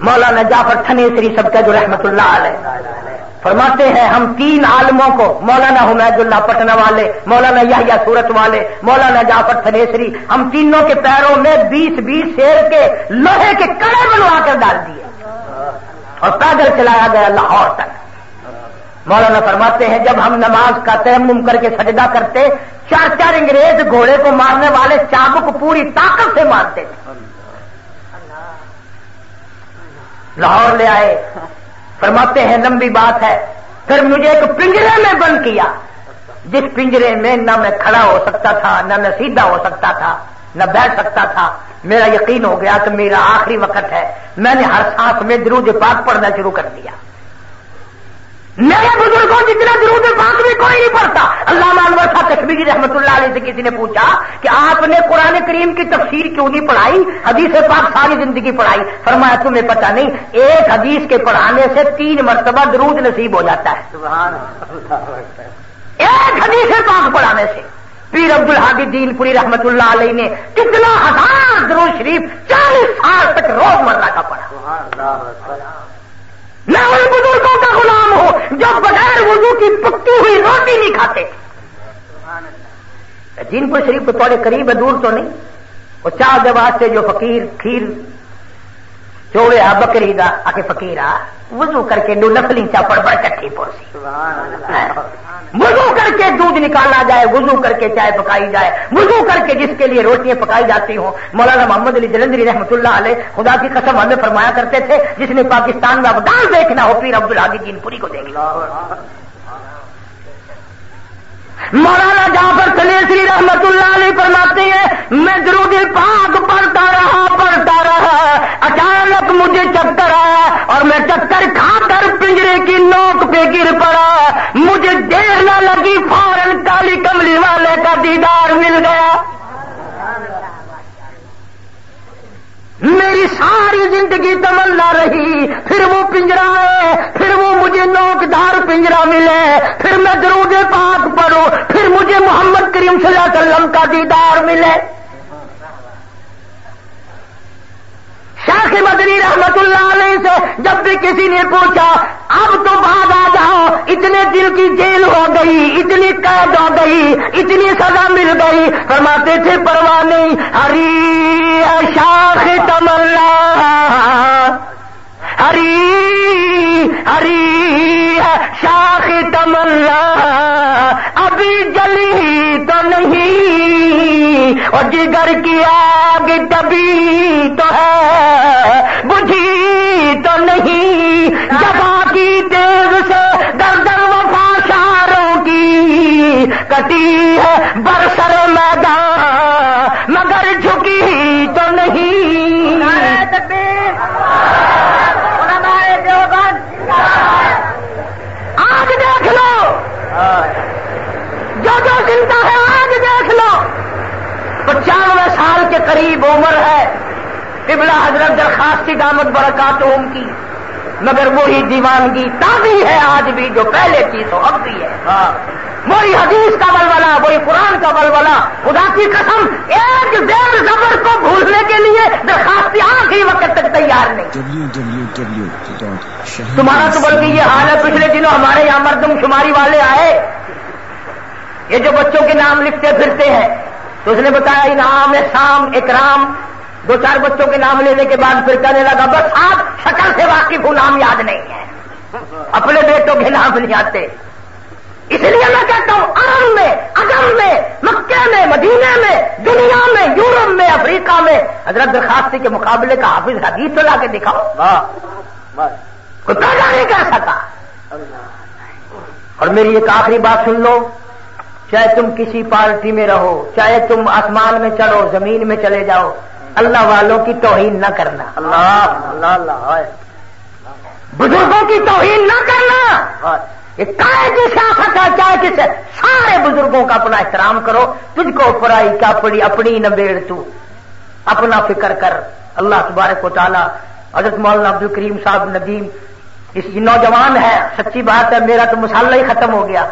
Speaker 3: مولانا جعفر تھنیسری سب کا جو رحمت اللہ علیہ۔ فرماتے ہیں ہم تین عالموں کو، مولانا حمید اللہ پٹنہ والے، مولانا یا سورت والے، مولانا جعفر تھنیسری، ہم تینوں کے پیروں میں بیس بیس شیر کے لوہے کے کڑے بنوا کر ڈال دیے۔ اور پیدل چلایا گیا لاہور تک۔ مولانا فرماتے ہیں جب ہم نماز کا تیمم کر کے سجدہ کرتے، چار چار انگریز گھوڑے کو مارنے والے چابک پوری طاقت سے مارتے۔ لاہور لے آئے۔ فرماتے ہیں، لمبی بات ہے۔ پھر مجھے ایک پنجرے میں بند کیا۔ جس پنجرے میں نہ میں کھڑا ہو سکتا تھا، نہ میں سیدھا ہو سکتا تھا، نہ بیٹھ سکتا تھا۔ میرا یقین ہو گیا کہ میرا آخری وقت ہے۔ میں نے ہر سانس میں درود پاک پڑھنا شروع کر دیا۔ میرے بزرگوں جتنا درود پاک بھی کوئی نہیں پڑتا اللہ مانور تھا کشمیری رحمت اللہ علیہ سے کسی نے پوچھا کہ آپ نے قرآن کریم کی تفسیر کیوں نہیں پڑھائی؟ حدیث پاک ساری زندگی پڑھائی۔ فرمایا تمہیں پتا نہیں ایک حدیث کے پڑھانے سے تین مرتبہ درود نصیب ہو جاتا ہے۔ ایک حدیث پاک پڑھانے سے۔ پیر عبد الحادی دین پوری رحمت اللہ علیہ نے کتنا ہزار درود شریف چالیس سال تک روز مرہ کا پڑھا۔ میں ان بزرگوں کا غلام ہوں جو بغیر وضو کی پکی ہوئی روٹی نہیں کھاتے۔ جن کو شریف تو تھوڑے قریب ہے دور تو نہیں۔ وہ چار کے واسطے جو فقیر کھیر چوڑے آ بکری دا آ کے فقیر آ وضو کر کے دو نسلی چاپڑ بڑھ کٹھی پوسی۔ وضو کر کے دودھ نکالا جائے، وضو کر کے چائے پکائی جائے۔ وضو کر کے جس کے لیے روٹیاں پکائی جاتی ہوں۔ مولانا محمد علی جلندری رحمۃ اللہ علیہ خدا کی قسم ہمیں فرمایا کرتے تھے، جس نے پاکستان میں ابدال دیکھنا ہو، پیر عبد الحادی جین پوری کو دیکھنا مولانا جعفر سلیسری رحمت اللہ علیہ فرماتی ہے میں درود پاک پڑھتا رہا پڑھتا رہا۔ اچانک مجھے چکر آیا اور میں چکر کھا کر پنجرے کی نوک پہ گر پڑا۔ مجھے دیر نہ لگی فورن کالی کملی والے کا دیدار مل گیا۔ میری ساری زندگی تمنا رہی، پھر وہ پنجرا ہے، پھر وہ مجھے نوکدار پنجرا ملے، پھر میں درود پاک پڑھوں، پھر مجھے محمد کریم صلی اللہ علیہ وسلم کا دیدار ملے۔ شاخ مدنی رحمت اللہ علیہ سے جب بھی کسی نے پوچھا، اب تو بعد آ جاؤ، اتنے دل کی جیل ہو گئی، اتنی قید ہو گئی، اتنی سزا مل گئی۔ فرماتے تھے، پرواہ نہیں، ہری شاخ تمنا۔ ہری ہری شاخ تمنا، ابھی جلی تو نہیں اور جگر کی آگ تبھی تو ہے، بجھی تو نہیں۔ جبا کی تیز سے در در وفا شاروں کی کٹی ہے برسر میدان، مگر جھکی تو نہیں آج دیکھ لو جو جو زندہ ہے آج دیکھ لو۔ پچانوے سال کے قریب عمر ہے۔ قبلہ حضرت درخواست دامت برکات ان کی۔ مگر وہی دیوانگی تازی ہے آج بھی جو پہلے تھی تو اب بھی ہے۔ وہی حدیث کا بلولا وہی قرآن کا بلولا خدا کی قسم، ایک دیر زبر کو بھولنے کے لیے درخواست آخری وقت تک تیار نہیں۔ تمہارا تو بلکہ یہ حال ہے پچھلے دنوں ہمارے یہاں مردم شماری والے آئے۔ یہ جو بچوں کے نام لکھتے پھرتے ہیں تو اس نے بتایا انعام شام اکرام۔ دو چار بچوں کے نام لینے کے بعد پھر کہنے لگا بس آپ شکل سے واقف ہوں نام یاد نہیں ہے۔ اپنے بیٹوں کے نام نہیں آتے۔ اس لیے میں کہتا ہوں ارم میں اگم میں مکے میں مدینے میں دنیا میں یورپ میں افریقہ میں حضرت درخواستی کے مقابلے کا حافظ حدیث تو لا کے دکھاؤ۔ کوئی پیدا نہیں کر سکا۔ اور میری ایک آخری بات سن لو۔ چاہے تم کسی پارٹی میں رہو چاہے تم آسمان میں چڑھو زمین میں چلے جاؤ اللہ والوں کی توہین نہ کرنا۔
Speaker 2: اللہ اللہ اللہ
Speaker 3: بزرگوں کی توہین نہ کرنا۔ کی سیاست ہے چاہے کس سارے بزرگوں کا اپنا احترام کرو تجھ کو پڑائی کیا پڑی اپنی نبیڑ تو۔ اپنا فکر کر۔ اللہ تبارک کو تعالیٰ حضرت مولانا عبد الکریم صاحب ندیم اس نوجوان ہے، سچی بات ہے، میرا تو مسالہ ہی ختم ہو گیا۔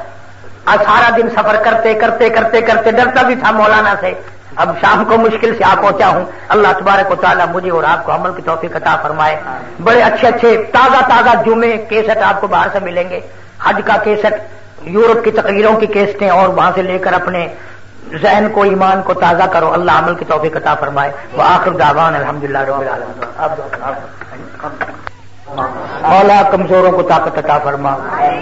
Speaker 3: آج سارا دن سفر کرتے کرتے کرتے کرتے ڈرتا بھی تھا مولانا سے۔ اب شام کو مشکل سے آ پہنچا ہوں۔ اللہ تبارک و تعالیٰ مجھے اور آپ کو عمل کی توفیق عطا فرمائے۔ بڑے اچھے اچھے، تازہ تازہ جمعے کیسٹ آپ کو باہر سے ملیں گے۔ حج کا کیسٹ، یورپ کی تقریروں کی کیسٹیں اور وہاں سے لے کر اپنے ذہن کو، ایمان کو تازہ کرو۔ اللہ عمل کی توفیق عطا فرمائے۔ وہ آخر داوان الحمد للہ مولا کمزوروں کو طاقت عطا فرما۔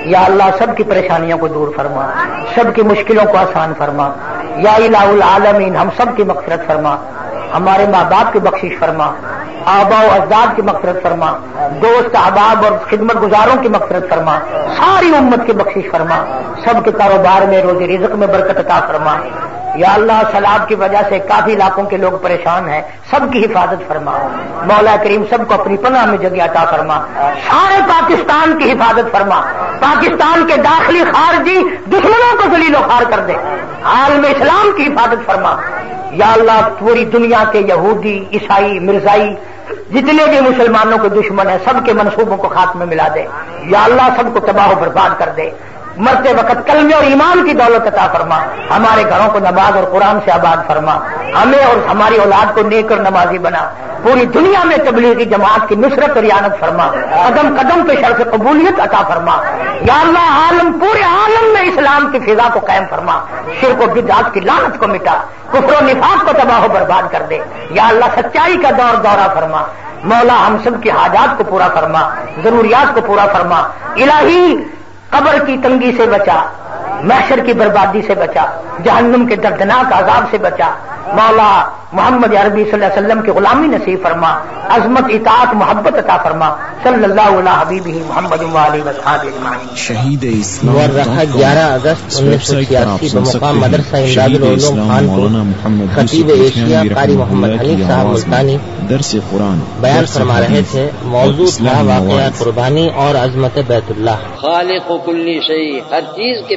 Speaker 3: یا اللہ سب کی پریشانیوں کو دور فرما۔ سب کی مشکلوں کو آسان فرما۔ یا الہ العالمین، ہم سب کی مغفرت فرما۔ ہمارے ماں باپ کی بخشش فرما۔ آبا و اجداد کی مغفرت فرما۔ دوست، احباب اور خدمت گزاروں کی مغفرت فرما۔ ساری امت کی بخشش فرما۔ سب کے کاروبار میں، روزی رزق میں برکت عطا فرما۔ یا اللہ سیلاب کی وجہ سے کافی علاقوں کے لوگ پریشان ہیں، سب کی حفاظت فرما۔ مولا کریم سب کو اپنی پناہ میں جگہ عطا فرما۔ سارے پاکستان کی حفاظت فرما۔ پاکستان کے داخلی خارجی دشمنوں کو ذلیل و خار کر دے۔ عالم اسلام کی حفاظت فرما۔ یا اللہ، پوری دنیا کے یہودی، عیسائی، مرزائی، جتنے بھی مسلمانوں کے دشمن ہیں، سب کے منصوبوں کو خاتمے میں ملا دے۔ یا اللہ، سب کو تباہ و برباد کر دے۔ مرتے وقت کلمے اور ایمان کی دولت عطا فرما۔ ہمارے گھروں کو نماز اور قرآن سے آباد فرما۔ ہمیں اور ہماری اولاد کو نیک اور نمازی بنا۔ پوری دنیا میں تبلیغی جماعت کی نصرت اور یانت فرما۔ قدم قدم پہ شرف قبولیت عطا فرما۔ یا اللہ، عالم، پورے عالم میں اسلام کی فضا کو قائم فرما۔ شرک و بدعات کی لانت کو مٹا۔ کفر و نفاق کو تباہ و برباد کر دے۔ یا اللہ، سچائی کا دور دورہ فرما۔ مولا، ہم سب کی حاجات کو پورا فرما۔ ضروریات کو پورا فرما۔ الہی قبر کی تنگی سے بچا۔ محشر کی بربادی سے بچا جہنم کے دردناک عذاب سے بچا۔ مولا محمد عربی صلی اللہ علیہ وسلم کی غلامی نصیب فرما عظمت اطاعت محبت عطا فرما۔ صلی اللہ علیہ حبیب محمد
Speaker 4: شہید گیارہ اگست انیس سو چھیاسی بمقام مدرسہ امداد العلوم خان خطیب ایشیا قاری محمد حنیف صاحب ملتانی درس قرآن بیان فرما رہے تھے موضوع تھا واقعہ قربانی اور عظمت بیت اللہ۔
Speaker 2: خالق و کلی شہی ہر چیز کے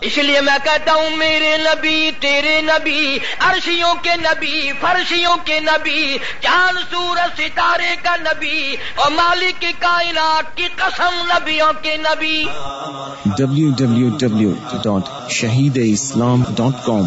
Speaker 5: اس لیے میں کہتا ہوں، میرے نبی، تیرے نبی، عرشیوں کے نبی، فرشیوں کے نبی، چاند، سورج، ستارے کا نبی اور مالک کی کائنات کی قسم نبیوں کے نبی۔
Speaker 4: W W W dot Shaheed Islam dot com